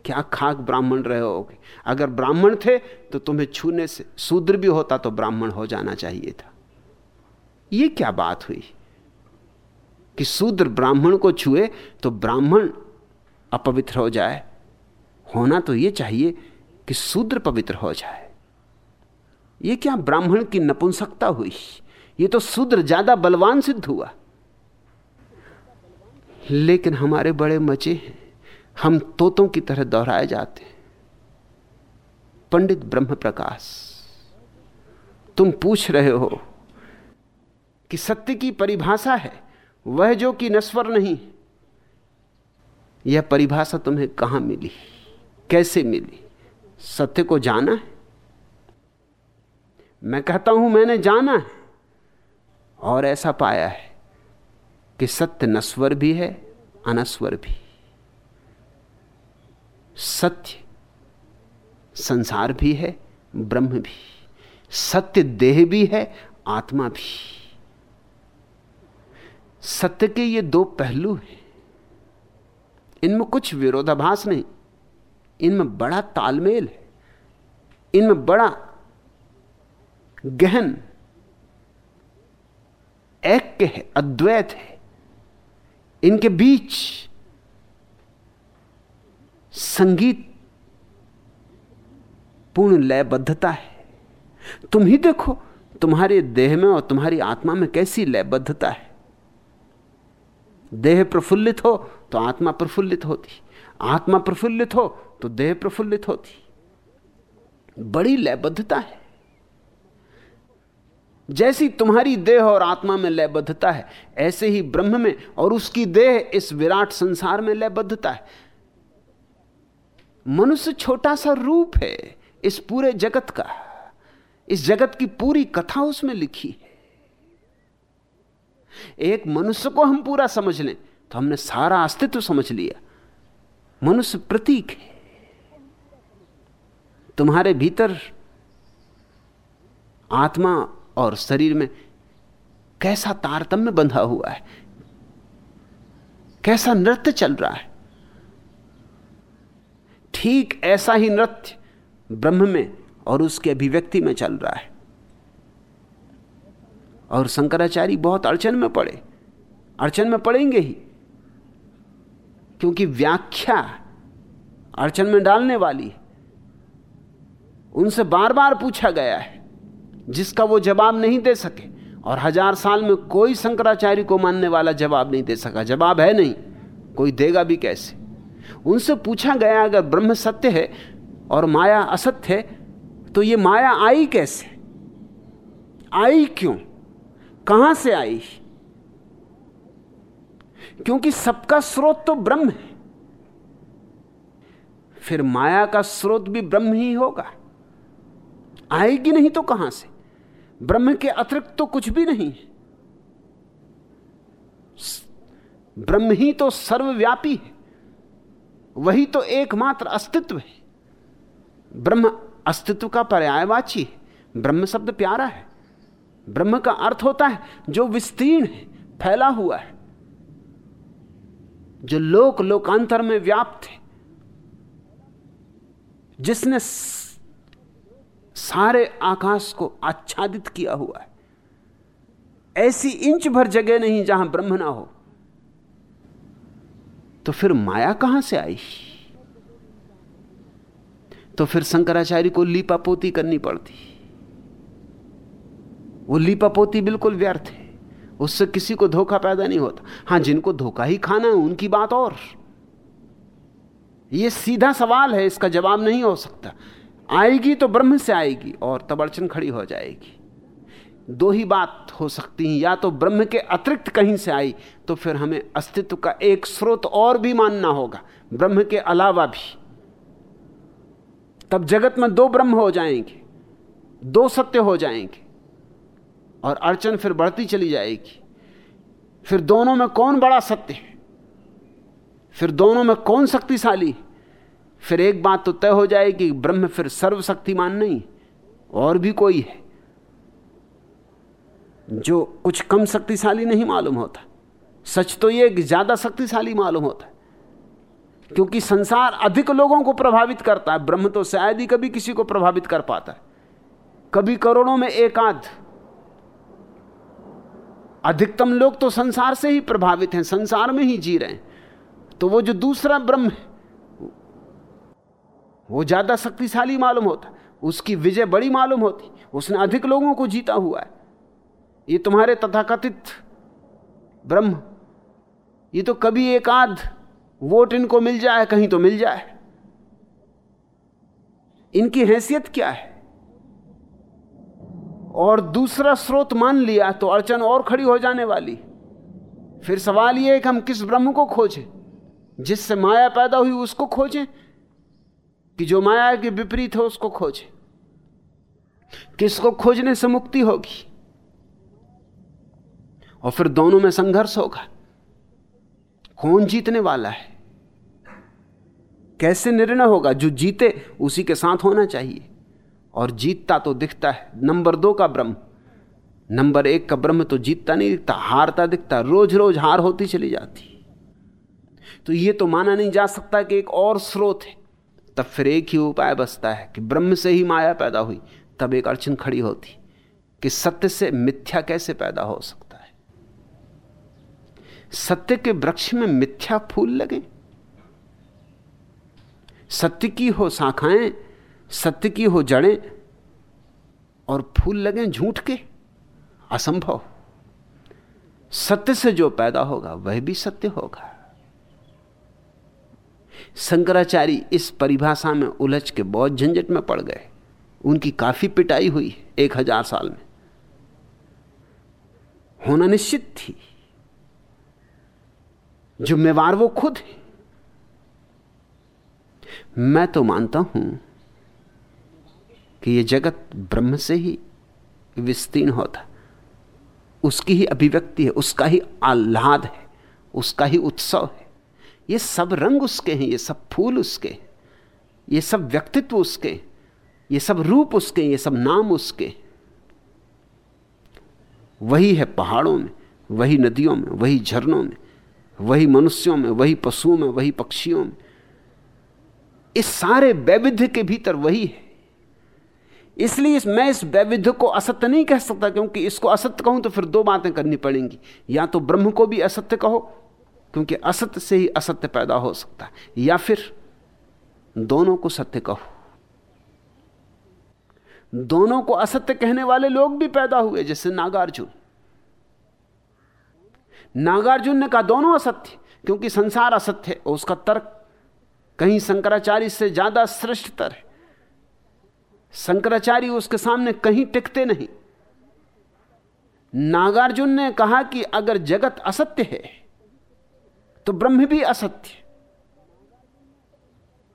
क्या खाक ब्राह्मण रहे होगे? अगर ब्राह्मण थे तो तुम्हें छूने से शूद्र भी होता तो ब्राह्मण हो जाना चाहिए था। ये क्या बात हुई? कि शूद्र ब्राह्मण को छुए तो ब्राह्मण अपवित्र हो जाए। होना तो ये चाहिए कि शूद्र पवित्र हो जाए। यह क्या ब्राह्मण की नपुंसकता हुई? ये तो शूद्र ज़्यादा बलवान सिद्ध हुआ। लेकिन हमारे बड़े मज़े हैं। हम तोतों की तरह दोहराए जाते हैं। पंडित ब्रह्म प्रकाश तुम पूछ रहे हो कि सत्य की परिभाषा है, वह जो कि नस्वर नहीं, यह परिभाषा तुम्हें कहाँ मिली? कैसे मिली? सत्य को जाना है? मैं कहता हूँ, मैंने जाना है। और ऐसा पाया है कि सत्य नस्वर भी है अनस्वर भी। सत्य संसार भी है, ब्रह्म भी। सत्य देह भी है, आत्मा भी। सत्य के ये दो पहलू हैं। इनमें कुछ विरोधाभास नहीं। इनमें बड़ा तालमेल है। इनमें बड़ा गहन, ऐक्य है, अद्वैत है, इनके बीच संगीत पूर्ण लयबद्धता है। तुम ही देखो, तुम्हारे देह में और तुम्हारी आत्मा में कैसी लयबद्धता है। देह प्रफुल्लित हो तो आत्मा प्रफुल्लित होती, आत्मा प्रफुल्लित हो तो देह प्रफुल्लित होती। बड़ी लयबद्धता है। जैसी तुम्हारी देह और आत्मा में लयबद्धता है, ऐसे ही ब्रह्म में और उसकी देह इस विराट संसार में लयबद्धता है। मनुष्य छोटा सा रूप है इस पूरे जगत का। इस जगत की पूरी कथा उसमें लिखी है। एक मनुष्य को हम पूरा समझ लें तो हमने सारा अस्तित्व समझ लिया। मनुष्य प्रतीक है। तुम्हारे भीतर आत्मा और शरीर में कैसा तारतम्य बंधा हुआ है? कैसा नृत्य चल रहा है? ठीक ऐसा ही नृत्य ब्रह्म में और उसके अभिव्यक्ति में चल रहा है। और शंकराचार्य बहुत अड़चन में पड़े। अड़चन में पड़ेंगे ही, क्योंकि व्याख्या अड़चन में डालने वाली उनसे बार बार पूछा गया है। जिसका वो जवाब नहीं दे सके। और हज़ार साल में कोई शंकराचार्य को मानने वाला जवाब नहीं दे सका। जवाब है नहीं। कोई देगा भी कैसे? उनसे पूछा गया, अगर ब्रह्म सत्य है और माया असत्य है तो ये माया आई कैसे? आई क्यों? कहाँ से आई? क्योंकि सबका स्रोत तो ब्रह्म है। फिर माया का स्रोत भी ब्रह्म ही होगा। आएगी नहीं तो कहाँ से? ब्रह्म के अतिरिक्त तो कुछ भी नहीं ब्रह्म ही तो सर्वव्यापी है। वही तो एकमात्र अस्तित्व है। ब्रह्म अस्तित्व का पर्यायवाची है। ब्रह्म शब्द प्यारा है। ब्रह्म का अर्थ होता है जो विस्तीर्ण है, फैला हुआ है। जो लोक लोकांतर में व्याप्त है। जिसने सारे आकाश को आच्छादित किया हुआ है। ऐसी इंच भर जगह नहीं जहाँ ब्रह्म ना हो। तो फिर माया कहाँ से आई? तो फिर शंकराचार्य को लीपापोती करनी पड़ती। वो लीपापोती बिल्कुल व्यर्थ है। उससे किसी को धोखा पैदा नहीं होता। हाँ, जिनको धोखा ही खाना है, उनकी बात और। ये सीधा सवाल है, इसका जवाब नहीं हो सकता। आएगी तो ब्रह्म से आएगी और तब अड़चन खड़ी हो जाएगी। दो ही बात हो सकती है, या तो ब्रह्म के अतिरिक्त कहीं से आई तो फिर हमें अस्तित्व का एक स्रोत और भी मानना होगा, ब्रह्म के अलावा भी। तब जगत में दो ब्रह्म हो जाएँगे, दो सत्य हो जाएँगे, और अड़चन फिर बढ़ती चली जाएगी। फिर दोनों में कौन बड़ा सत्य है? फिर दोनों में कौन शक्तिशाली फिर एक बात तो तय हो जाएगी, ब्रह्म फिर सर्वशक्तिमान नहीं, और भी कोई है, जो कुछ कम शक्तिशाली नहीं मालूम होता। सच तो यह कि ज़्यादा शक्तिशाली मालूम होता है, क्योंकि संसार अधिक लोगों को प्रभावित करता है, ब्रह्म तो शायद ही कभी किसी को प्रभावित कर पाता है। कभी करोड़ों में एक आध अधिकतम लोग तो संसार से ही प्रभावित हैं, संसार में ही जी रहे हैं। तो वो जो दूसरा ब्रह्म है वो ज़्यादा शक्तिशाली मालूम होता उसकी विजय बड़ी मालूम होती उसने अधिक लोगों को जीता हुआ है। ये तुम्हारे तथाकथित ब्रह्म। ये तो कभी एक आध वोट इनको मिल जाए, कहीं तो मिल जाए। इनकी हैसियत क्या है? और दूसरा स्रोत मान लिया तो अड़चन और खड़ी हो जाने वाली। फिर सवाल यह है कि हम किस ब्रह्म को खोजें? जिससे माया पैदा हुई उसको खोजें? कि जो माया के विपरीत हो, उसको खोजे। किसको खोजने से मुक्ति होगी। और फिर दोनों में संघर्ष होगा। कौन जीतने वाला है? कैसे निर्णय होगा? जो जीते, उसी के साथ होना चाहिए। और जीतता तो दिखता है। नंबर दो का ब्रह्म। नंबर एक का ब्रह्म तो जीतता नहीं दिखता, हारता दिखता। रोज रोज हार होती चली जाती। तो यह तो माना नहीं जा सकता कि एक और स्रोत है। तब फिर एक ही उपाय बचता है कि ब्रह्म से ही माया पैदा हुई, तब एक अड़चन खड़ी होती कि सत्य से मिथ्या कैसे पैदा हो सकता है? सत्य के वृक्ष में मिथ्या फूल लगे। सत्य की हो शाखाएँ, सत्य की हो जड़ें और फूल लगे झूठ के, असंभव। सत्य से जो पैदा होगा, वह भी सत्य होगा। शंकराचार्य इस परिभाषा में उलझ के बहुत झंझट में पड़ गए। उनकी काफ़ी पिटाई हुई एक हज़ार साल में। होना निश्चित थी। जिम्मेवार वो खुद है। मैं तो मानता हूँ कि यह जगत ब्रह्म से ही विस्तीर्ण होता। उसकी ही अभिव्यक्ति है, उसका ही आह्लाद है, उसका ही उत्सव है। ये सब रंग उसके हैं, ये सब फूल उसके ये सब व्यक्तित्व उसके ये सब रूप उसके ये सब नाम उसके वही है पहाड़ों में, वही नदियों में, वही झरनों में, वही मनुष्यों में, वही पशुओं में, वही पक्षियों में। इस सारे वैविध्य के भीतर वही है। इसलिए मैं इस वैविध्य को असत्य नहीं कह सकता, क्योंकि इसको असत्य कहूँ तो फिर दो बातें करनी पड़ेंगी। या तो ब्रह्म को भी असत्य कहो क्योंकि असत्य से ही असत्य पैदा हो सकता है। या फिर दोनों को सत्य कहो। दोनों को असत्य कहने वाले लोग भी पैदा हुए, जैसे नागार्जुन। नागार्जुन ने कहा, दोनों असत्य क्योंकि संसार असत्य है उसका तर्क कहीं शंकराचार्य से ज़्यादा श्रेष्ठतर है। शंकराचार्य उसके सामने कहीं टिकते नहीं। नागार्जुन ने कहा कि अगर जगत असत्य है तो ब्रह्म भी असत्य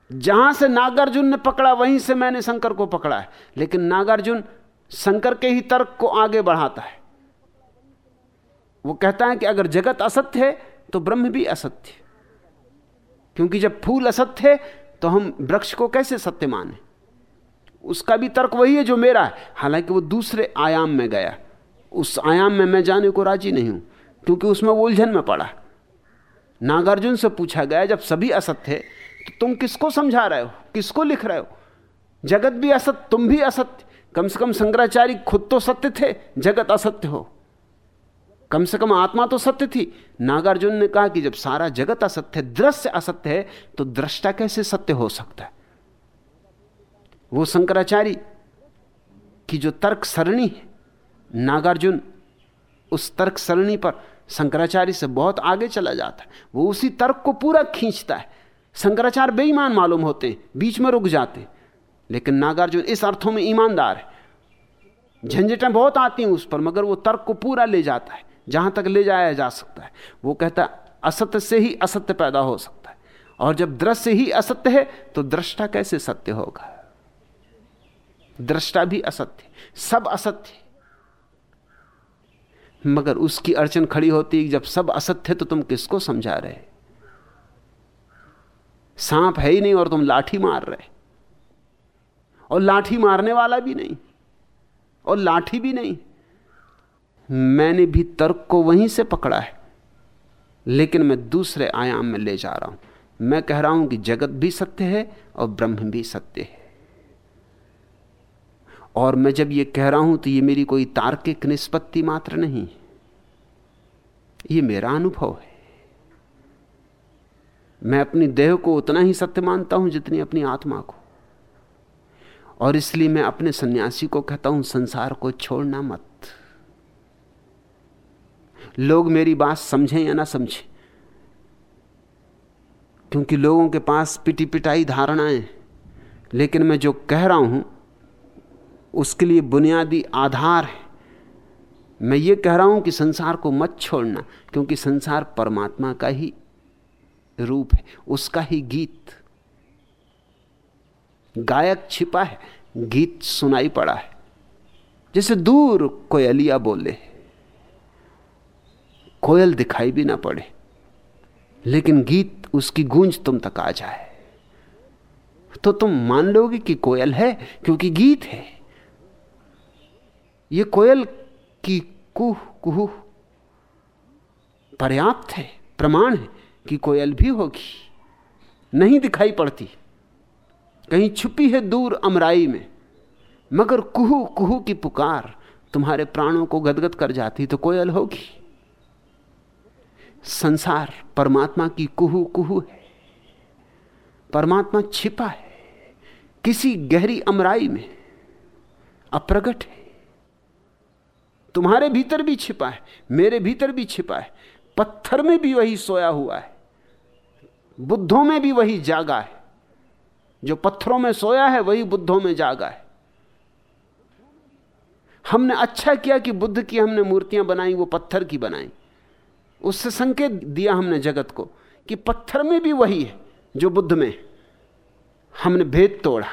जहाँ से नागार्जुन ने पकड़ा, वहीं से मैंने शंकर को पकड़ा है। लेकिन नागार्जुन शंकर के ही तर्क को आगे बढ़ाता है। वो कहता है कि अगर जगत असत्य है तो ब्रह्म भी असत्य क्योंकि जब फूल असत्य है तो हम वृक्ष को कैसे सत्य माने? उसका भी तर्क वही है जो मेरा है। हालाँकि वो दूसरे आयाम में गया। उस आयाम में मैं जाने को राज़ी नहीं हूँ, क्योंकि उसमें उलझन में पड़ा। नागार्जुन से पूछा गया, जब सभी असत्य है तो तुम किसको समझा रहे हो? किसको लिख रहे हो? जगत भी असत्य तुम भी असत्य कम से कम शंकराचार्य खुद तो सत्य थे, जगत असत्य हो। कम से कम आत्मा तो सत्य थी। नागार्जुन ने कहा कि जब सारा जगत असत्य है दृश्य असत्य है तो दृष्टा कैसे सत्य हो सकता है? वो शंकराचार्य की जो तर्क सरणी है, नागार्जुन उस तर्क सरणी पर शंकराचार्य से बहुत आगे चला जाता है। वो उसी तर्क को पूरा खींचता है। शंकराचार्य बेईमान मालूम होते हैं, बीच में रुक जाते हैं। लेकिन नागार्जुन इस अर्थों में ईमानदार है। झंझटें बहुत आती हैं उस पर, मगर वो तर्क को पूरा ले जाता है। जहाँ तक ले जाया जा सकता है। वो कहता है, असत्य से ही असत्य पैदा हो सकता है। और जब दृश्य ही असत्य है तो दृष्टा कैसे सत्य होगा? दृष्टा भी असत्य सब असत्य मगर उसकी अड़चन खड़ी होती जब सब असत्य है तो तुम किसको समझा रहे सांप है ही नहीं और तुम लाठी मार रहे और लाठी मारने वाला भी नहीं, और लाठी भी नहीं। मैंने भी तर्क को वहीं से पकड़ा है, लेकिन मैं दूसरे आयाम में ले जा रहा हूँ। मैं कह रहा हूँ कि जगत भी सत्य है और ब्रह्म भी सत्य है। और मैं जब ये कह रहा हूँ तो ये मेरी कोई तार्किक निष्पत्ति मात्र नहीं ये मेरा अनुभव है। मैं अपनी देह को उतना ही सत्य मानता हूँ जितनी अपनी आत्मा को। और इसलिए मैं अपने सन्यासी को कहता हूँ, संसार को छोड़ना मत। लोग मेरी बात समझें या ना समझें, क्योंकि लोगों के पास पिटी पिटाई धारणाएँ लेकिन मैं जो कह रहा हूँ उसके लिए बुनियादी आधार है। मैं ये कह रहा हूँ कि संसार को मत छोड़ना, क्योंकि संसार परमात्मा का ही रूप है, उसका ही गीत। गायक छिपा है, गीत सुनाई पड़ा है। जैसे दूर कोयलिया बोले, कोयल दिखाई भी ना पड़े, लेकिन गीत उसकी गूंज तुम तक आ जाए। तो तुम मान लोगे कि कोयल है, क्योंकि गीत है। ये कोयल की कुह कुह पर्याप्त है, प्रमाण है कि कोयल भी होगी। नहीं दिखाई पड़ती। कहीं छुपी है दूर अमराई में, मगर कुहू कुहू की पुकार तुम्हारे प्राणों को गदगद कर जाती तो कोयल होगी। संसार परमात्मा की कुहू कुहू है। परमात्मा छिपा है, किसी गहरी अमराई में अप्रगट है। तुम्हारे भीतर भी छिपा है, मेरे भीतर भी छिपा है। पत्थर में भी वही सोया हुआ है, बुद्धों में भी वही जागा है। जो पत्थरों में सोया है, वही बुद्धों में जागा है। हमने अच्छा किया कि बुद्ध की हमने मूर्तियाँ बनाई, वो पत्थर की बनाई। उससे संकेत दिया हमने जगत को कि पत्थर में भी वही है, जो बुद्ध में हमने भेद तोड़ा।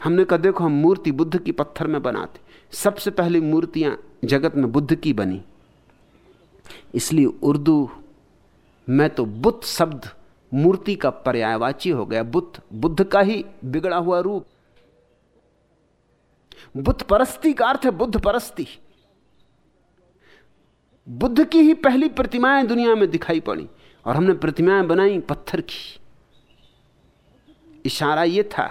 हमने कहा, देखो, हम मूर्ति बुद्ध की पत्थर में बनाते। सबसे पहली मूर्तियाँ जगत में बुद्ध की बनी। इसलिए उर्दू में तो बुद्ध शब्द मूर्ति का पर्यायवाची हो गया। बुद्ध बुद्ध का ही बिगड़ा हुआ रूप। बुद्ध परस्ती का अर्थ है बुद्ध परस्ती। बुद्ध की ही पहली प्रतिमाएँ दुनिया में दिखाई पड़ी और हमने प्रतिमाएँ बनाई पत्थर की। इशारा यह था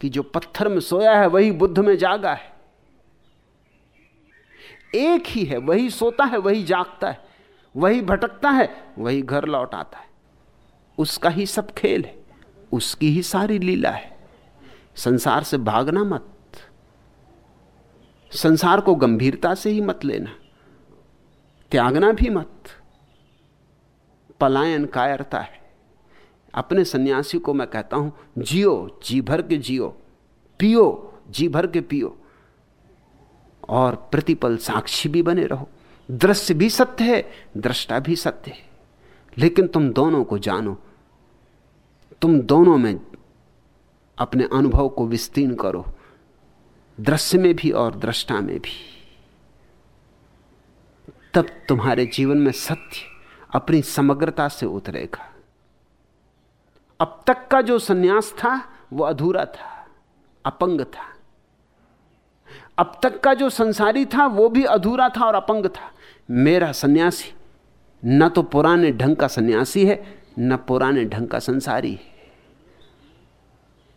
कि जो पत्थर में सोया है, वही बुद्ध में जागा है। एक ही है, वही सोता है, वही जागता है, वही भटकता है, वही घर लौट आता है। उसका ही सब खेल है, उसकी ही सारी लीला है। संसार से भागना मत, संसार को गंभीरता से ही मत लेना, त्यागना भी मत। पलायन कायरता है। अपने सन्यासी को मैं कहता हूँ, जियो, जी भर के जियो, पियो, जी भर के पियो। और प्रतिपल साक्षी भी बने रहो। दृश्य भी सत्य है, दृष्टा भी सत्य है। लेकिन तुम दोनों को जानो। तुम दोनों में अपने अनुभव को विस्तीर्ण करो। दृश्य में भी और दृष्टा में भी। तब तुम्हारे जीवन में सत्य अपनी समग्रता से उतरेगा। अब तक का जो सन्यास था, वो अधूरा था, अपंग था। अब तक का जो संसारी था, वो भी अधूरा था और अपंग था। मेरा सन्यासी, न तो पुराने ढंग का सन्यासी है, न पुराने ढंग का संसारी है।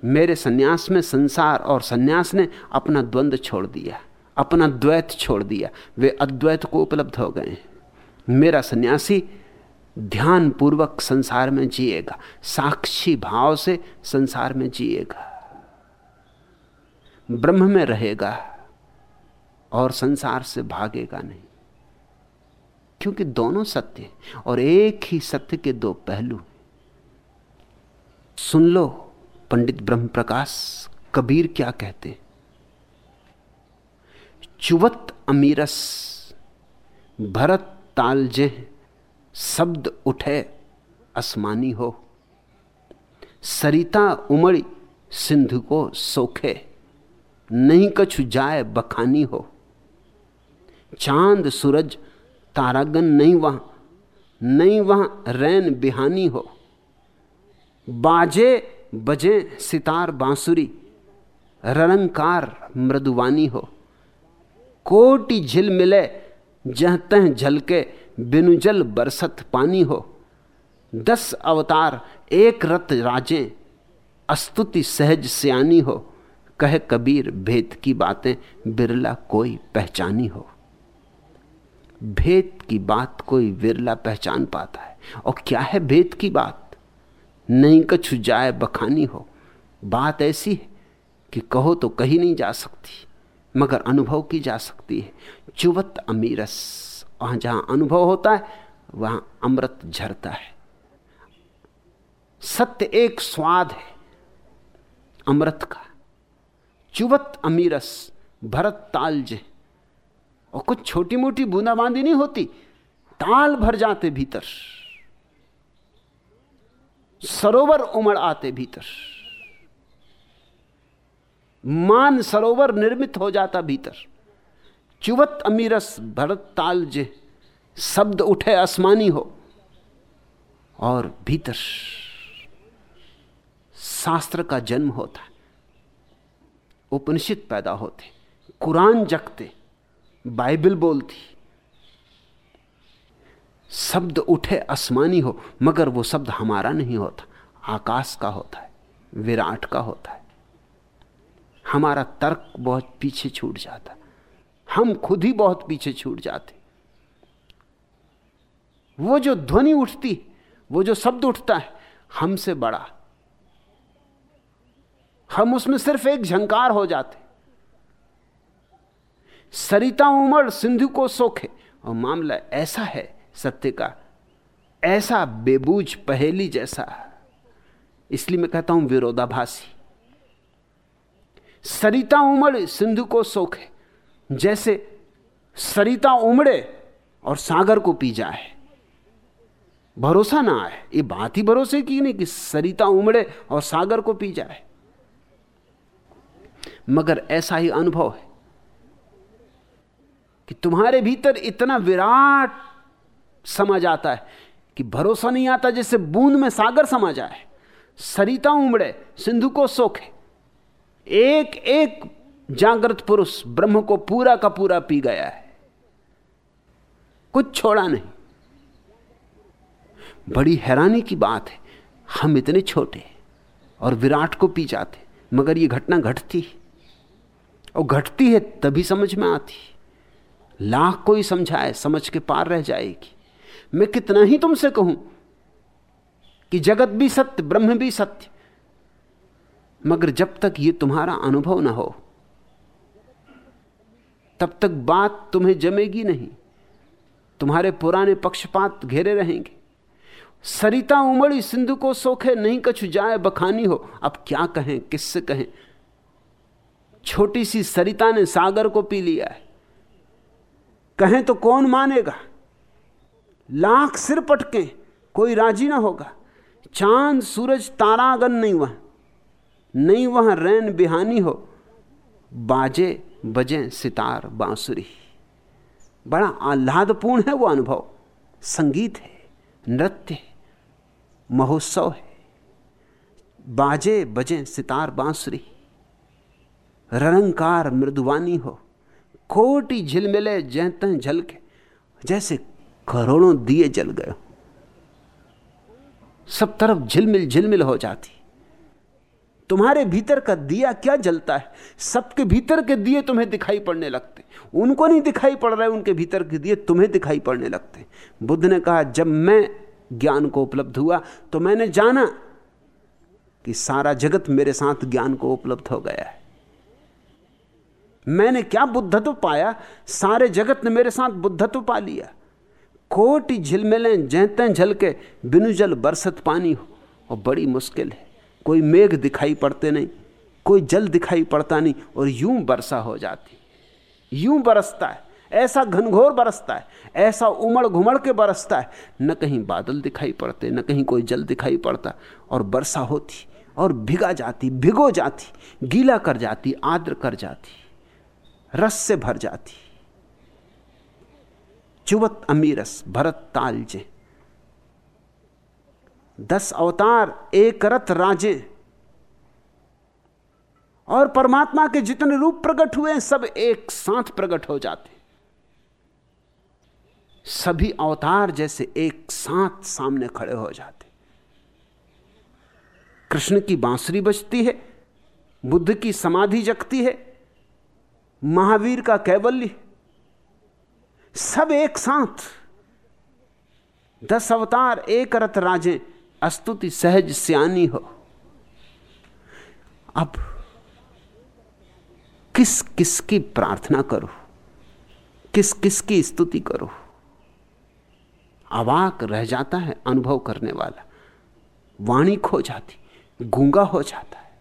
मेरे सन्यास में संसार और सन्यास ने अपना द्वंद्व छोड़ दिया, अपना द्वैत छोड़ दिया। वे अद्वैत को उपलब्ध हो गए मेरा सन्यासी ध्यान पूर्वक संसार में जिएगा, साक्षी भाव से संसार में जिएगा। ब्रह्म में रहेगा। और संसार से भागेगा नहीं। क्योंकि दोनों सत्य और एक ही सत्य के दो पहलू सुन लो, पंडित ब्रह्म प्रकाश कबीर क्या कहते चुवत अमीरस, भरत ताल तालजे, शब्द उठे असमानी हो। सरिता उमड़ी, सिंधु को सोखे, नहीं कछु जाए बखानी हो। चाँद, सूरज तारागन नहीं वहाँ। नहीं वहाँ रैन बिहानी हो। बाजे बजे सितार बांसुरी रलंकार मृदुवानी हो। कोटि झिल मिले, जह तह झलके बिनुजल बरसत पानी हो। दस अवतार, एक रत राजे, अस्तुति सहज सियानी हो। कहे कबीर, भेद की बातें, बिरला कोई पहचानी हो। भेद की बात कोई विरला पहचान पाता है। और क्या है भेद की बात? नहीं कछु जाए बखानी हो। बात ऐसी है कि कहो तो कही नहीं जा सकती, मगर अनुभव की जा सकती है। चुवत अमीरस, वहाँ जहाँ अनुभव होता है, वहाँ अमृत झरता है। सत्य एक स्वाद है अमृत का। चुवत अमीरस, भरत तालजे। और कुछ छोटी मोटी बूंदाबांदी नहीं होती। ताल भर जाते भीतर। सरोवर उमड़ आते भीतर। मान सरोवर निर्मित हो जाता भीतर। चुवत अमीरस भरत ताल जे, शब्द उठे आसमानी हो। और भीतर शास्त्र का जन्म होता। है उपनिषद पैदा होते, कुरान जगते। बाइबल बोलती, शब्द उठे आसमानी हो, मगर वो शब्द हमारा नहीं होता। आकाश का होता है, विराट का होता है। हमारा तर्क बहुत पीछे छूट जाता। हम खुद ही बहुत पीछे छूट जाते। वो जो ध्वनि उठती, वो जो शब्द उठता है, हमसे बड़ा। हम उसमें सिर्फ़ एक झंकार हो जाते। सरिता उमड़ सिंधु को सोखे और मामला ऐसा है सत्य का, ऐसा बेबूझ पहेली जैसा। इसलिए मैं कहता हूँ विरोधाभासी। सरिता उमड़ सिंधु को सोखे जैसे सरिता उमड़े और सागर को पी जाए। भरोसा ना आए, ये बात ही भरोसे की नहीं कि सरिता उमड़े और सागर को पी जाए। मगर ऐसा ही अनुभव है कि तुम्हारे भीतर इतना विराट समा जाता है कि भरोसा नहीं आता जैसे बूंद में सागर समा जाए। सरिता उमड़े, सिंधु को सोखे। एक एक जागृत पुरुष ब्रह्म को पूरा का पूरा पी गया है। कुछ छोड़ा नहीं। बड़ी हैरानी की बात है, हम इतने छोटे और विराट को पी जाते मगर ये घटना घटती और घटती है तभी समझ में आती लाख कोई समझाए, समझ के पार रह जाएगी। मैं कितना ही तुमसे कहूँ कि जगत भी सत्य, ब्रह्म भी सत्य, मगर जब तक ये तुम्हारा अनुभव ना हो, तब तक बात तुम्हें जमेगी नहीं। तुम्हारे पुराने पक्षपात घेरे रहेंगे। सरिता उमड़ी, सिंधु को सोखे, नहीं कछु जाए, बखानी हो। अब क्या कहें, किससे कहें? छोटी सी सरिता ने सागर को पी लिया है। कहें तो कौन मानेगा? लाख सिर पटके, कोई राज़ी ना होगा। चाँद, सूरज तारागन नहीं वह नहीं वह रैन बिहानी हो, बाजे बजे सितार बांसुरी। बड़ा आह्लादपूर्ण है वो अनुभव। संगीत है, नृत्य महोत्सव है। बाजे बजे सितार बांसुरी। रंकार मृदुवानी हो कोटि झिलमिले जहत झलके। जैसे करोड़ों दिए जल गए सब तरफ़ झिलमिल झिलमिल हो जाती। तुम्हारे भीतर का दिया क्या जलता है? सबके भीतर के दिए तुम्हें दिखाई पड़ने लगते। उनको नहीं दिखाई पड़ रहे, उनके भीतर के दिए तुम्हें दिखाई पड़ने लगते। बुद्ध ने कहा, जब मैं ज्ञान को उपलब्ध हुआ तो मैंने जाना कि सारा जगत मेरे साथ ज्ञान को उपलब्ध हो गया है। मैंने क्या बुद्धत्व पाया? सारे जगत ने मेरे साथ बुद्धत्व पा लिया। कोटि झिलमिलें, जैते झलके, बिनु जल बरसत पानी हो। और बड़ी मुश्किल है। कोई मेघ दिखाई पड़ते नहीं, कोई जल दिखाई पड़ता नहीं, और यूँ वर्षा हो जाती। यूँ बरसता है। ऐसा घनघोर बरसता है। ऐसा उमड़ घुमड़ के बरसता है। न कहीं बादल दिखाई पड़ते, न कहीं कोई जल दिखाई पड़ता। और वर्षा होती, और भिगा जाती, भिगो जाती, गीला कर जाती आद्र कर जाती। रस से भर जाती। चुवत अमीरस, भरत तालजे दस अवतार, एक रथ राजे। और परमात्मा के जितने रूप प्रकट हुए सब एक साथ प्रकट हो जाते। सभी अवतार जैसे एक साथ सामने खड़े हो जाते। कृष्ण की बांसुरी बजती है, बुद्ध की समाधि जगती है महावीर का कैवल्य। सब एक साथ। दस अवतार, एक रथ राजे, अस्तुति सहज सियानी हो। अब किस किस की प्रार्थना करो? किस किस की स्तुति करो? अवाक रह जाता है अनुभव करने वाला। वाणी खो जाती, गूँगा हो जाता है।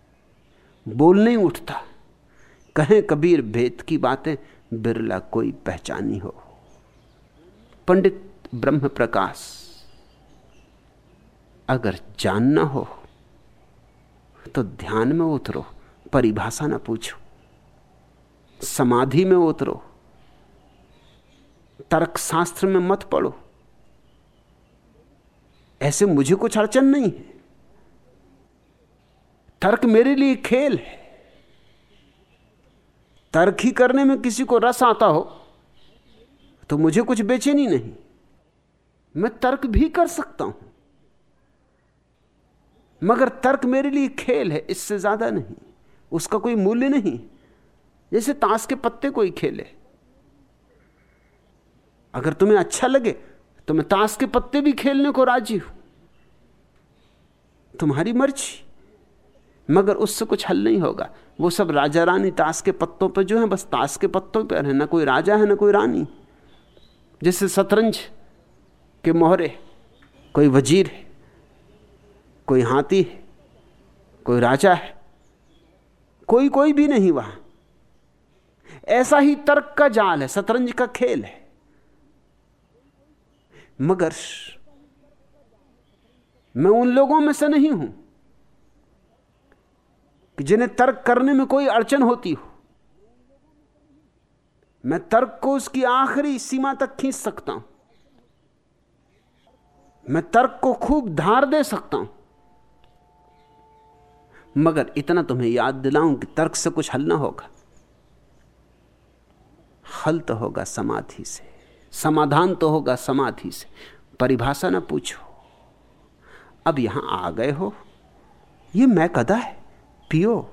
बोल नहीं उठता। कहें कबीर, भेद की बातें, बिरला कोई पहचानी हो। पंडित ब्रह्म प्रकाश अगर जानना हो तो ध्यान में उतरो, परिभाषा ना पूछो, समाधि में उतरो तर्क शास्त्र में मत पढ़ो। ऐसे मुझे कुछ अड़चन नहीं है। तर्क मेरे लिए खेल है। तर्क ही करने में किसी को रस आता हो तो मुझे कुछ बेचैनी नहीं। मैं तर्क भी कर सकता हूँ, मगर तर्क मेरे लिए खेल है, इससे ज़्यादा नहीं। उसका कोई मूल्य नहीं। जैसे ताश के पत्ते कोई खेले। अगर तुम्हें अच्छा लगे तो मैं ताश के पत्ते भी खेलने को राज़ी हूँ। तुम्हारी मर्ज़ी। मगर उससे कुछ हल नहीं होगा। वो सब राजा रानी ताश के पत्तों पर जो है, बस ताश के पत्तों पर है ना कोई राजा है, ना कोई रानी। जैसे शतरंज के मोहरे, कोई वज़ीर है, कोई हाथी है, कोई राजा है, कोई कोई भी नहीं वहाँ। ऐसा ही तर्क का जाल है, शतरंज का खेल है। मगर मैं उन लोगों में से नहीं हूँ। कि जिन्हें तर्क करने में कोई अड़चन होती हो, मैं तर्क को उसकी आखिरी सीमा तक खींच सकता हूँ। मैं तर्क को खूब धार दे सकता हूँ। मगर इतना तुम्हें याद दिलाऊं कि तर्क से कुछ हल ना होगा। हल तो होगा समाधि से, समाधान तो होगा समाधि से। परिभाषा ना पूछो, अब यहाँ आ गए हो, ये मैं कदा है? पियो।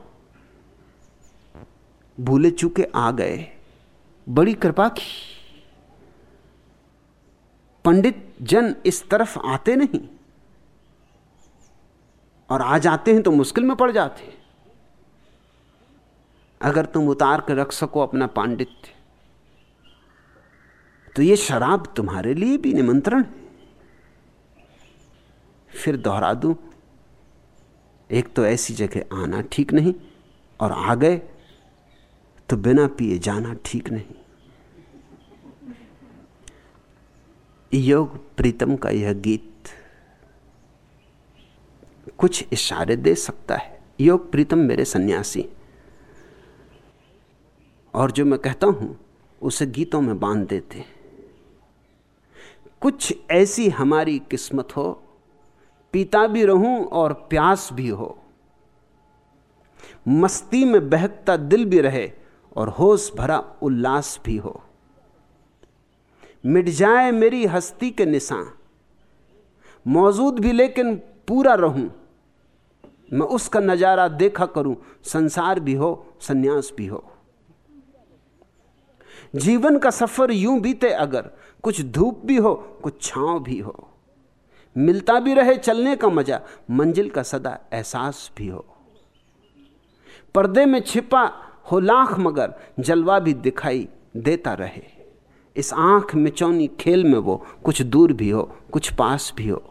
भूले चूके आ गए। बड़ी कृपा की। पंडित जन इस तरफ़ आते नहीं। और आ जाते हैं तो मुश्किल में पड़ जाते। हैं अगर तुम उतार कर रख सको अपना पांडित्य तो ये शराब तुम्हारे लिए भी निमंत्रण है। फिर दोहरा दूँ। एक तो ऐसी जगह आना ठीक नहीं और आ गए तो बिना पिए जाना ठीक नहीं। योग प्रीतम का यह गीत कुछ इशारे दे सकता है। योग प्रीतम मेरे सन्यासी। और जो मैं कहता हूँ, उसे गीतों में बाँध देते कुछ ऐसी हमारी किस्मत हो पीता भी रहूँ और प्यास भी हो। मस्ती में बहकता दिल भी रहे और होश भरा उल्लास भी हो। मिट जाए मेरी हस्ती के निशान। मौजूद भी लेकिन पूरा रहूँ। मैं उसका नज़ारा देखा करूँ, संसार भी हो, सन्यास भी हो। जीवन का सफ़र यूँ बीते अगर कुछ धूप भी हो, कुछ छांव भी हो। मिलता भी रहे, चलने का मज़ा। मंजिल का सदा एहसास भी हो। पर्दे में छिपा हो लाख मगर, जलवा भी दिखाई देता रहे। इस आँख मिचौनी खेल में वो, कुछ दूर भी हो, कुछ पास भी हो।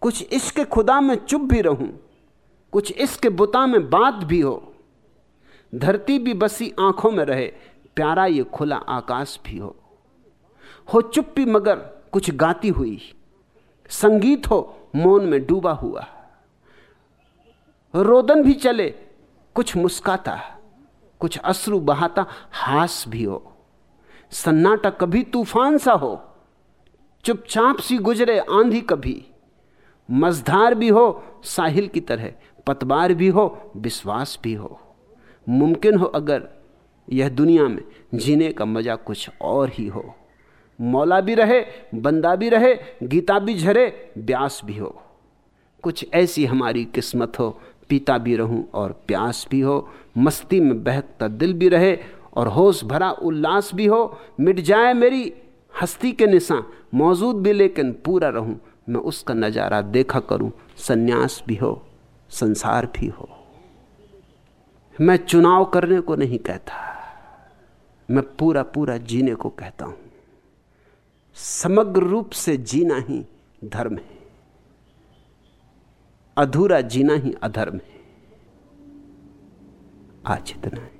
कुछ इश्क खुदा में चुप भी रहूँ, कुछ इश्क बुता में बात भी हो। धरती भी बसी आँखों में रहे, प्यारा ये खुला आकाश भी हो। हो चुप्पी मगर, कुछ गाती हुई संगीत हो, मौन में डूबा हुआ। रोदन भी चले, कुछ मुस्काता, कुछ अश्रु बहाता, हास भी हो। सन्नाटा कभी तूफ़ान सा हो, चुपचाप सी गुजरे आंधी कभी। मझधार भी हो, साहिल की तरह, पतवार भी हो, विश्वास भी हो। मुमकिन हो अगर यह दुनिया में जीने का मज़ा कुछ और ही हो। मौला भी रहे, बंदा भी रहे, गीता भी झरे ब्यास भी हो। कुछ ऐसी हमारी किस्मत हो, पीता भी रहूँ और प्यास भी हो, मस्ती में बहकता दिल भी रहे और होश भरा उल्लास भी हो, मिट जाए मेरी हस्ती के निशान, मौजूद भी लेकिन पूरा रहूँ, मैं उसका नज़ारा देखा करूँ, सन्यास भी हो, संसार भी हो। मैं चुनाव करने को नहीं कहता, मैं पूरा पूरा जीने को कहता हूँ। समग्र रूप से जीना ही धर्म है। अधूरा जीना ही अधर्म है। आज इतना है।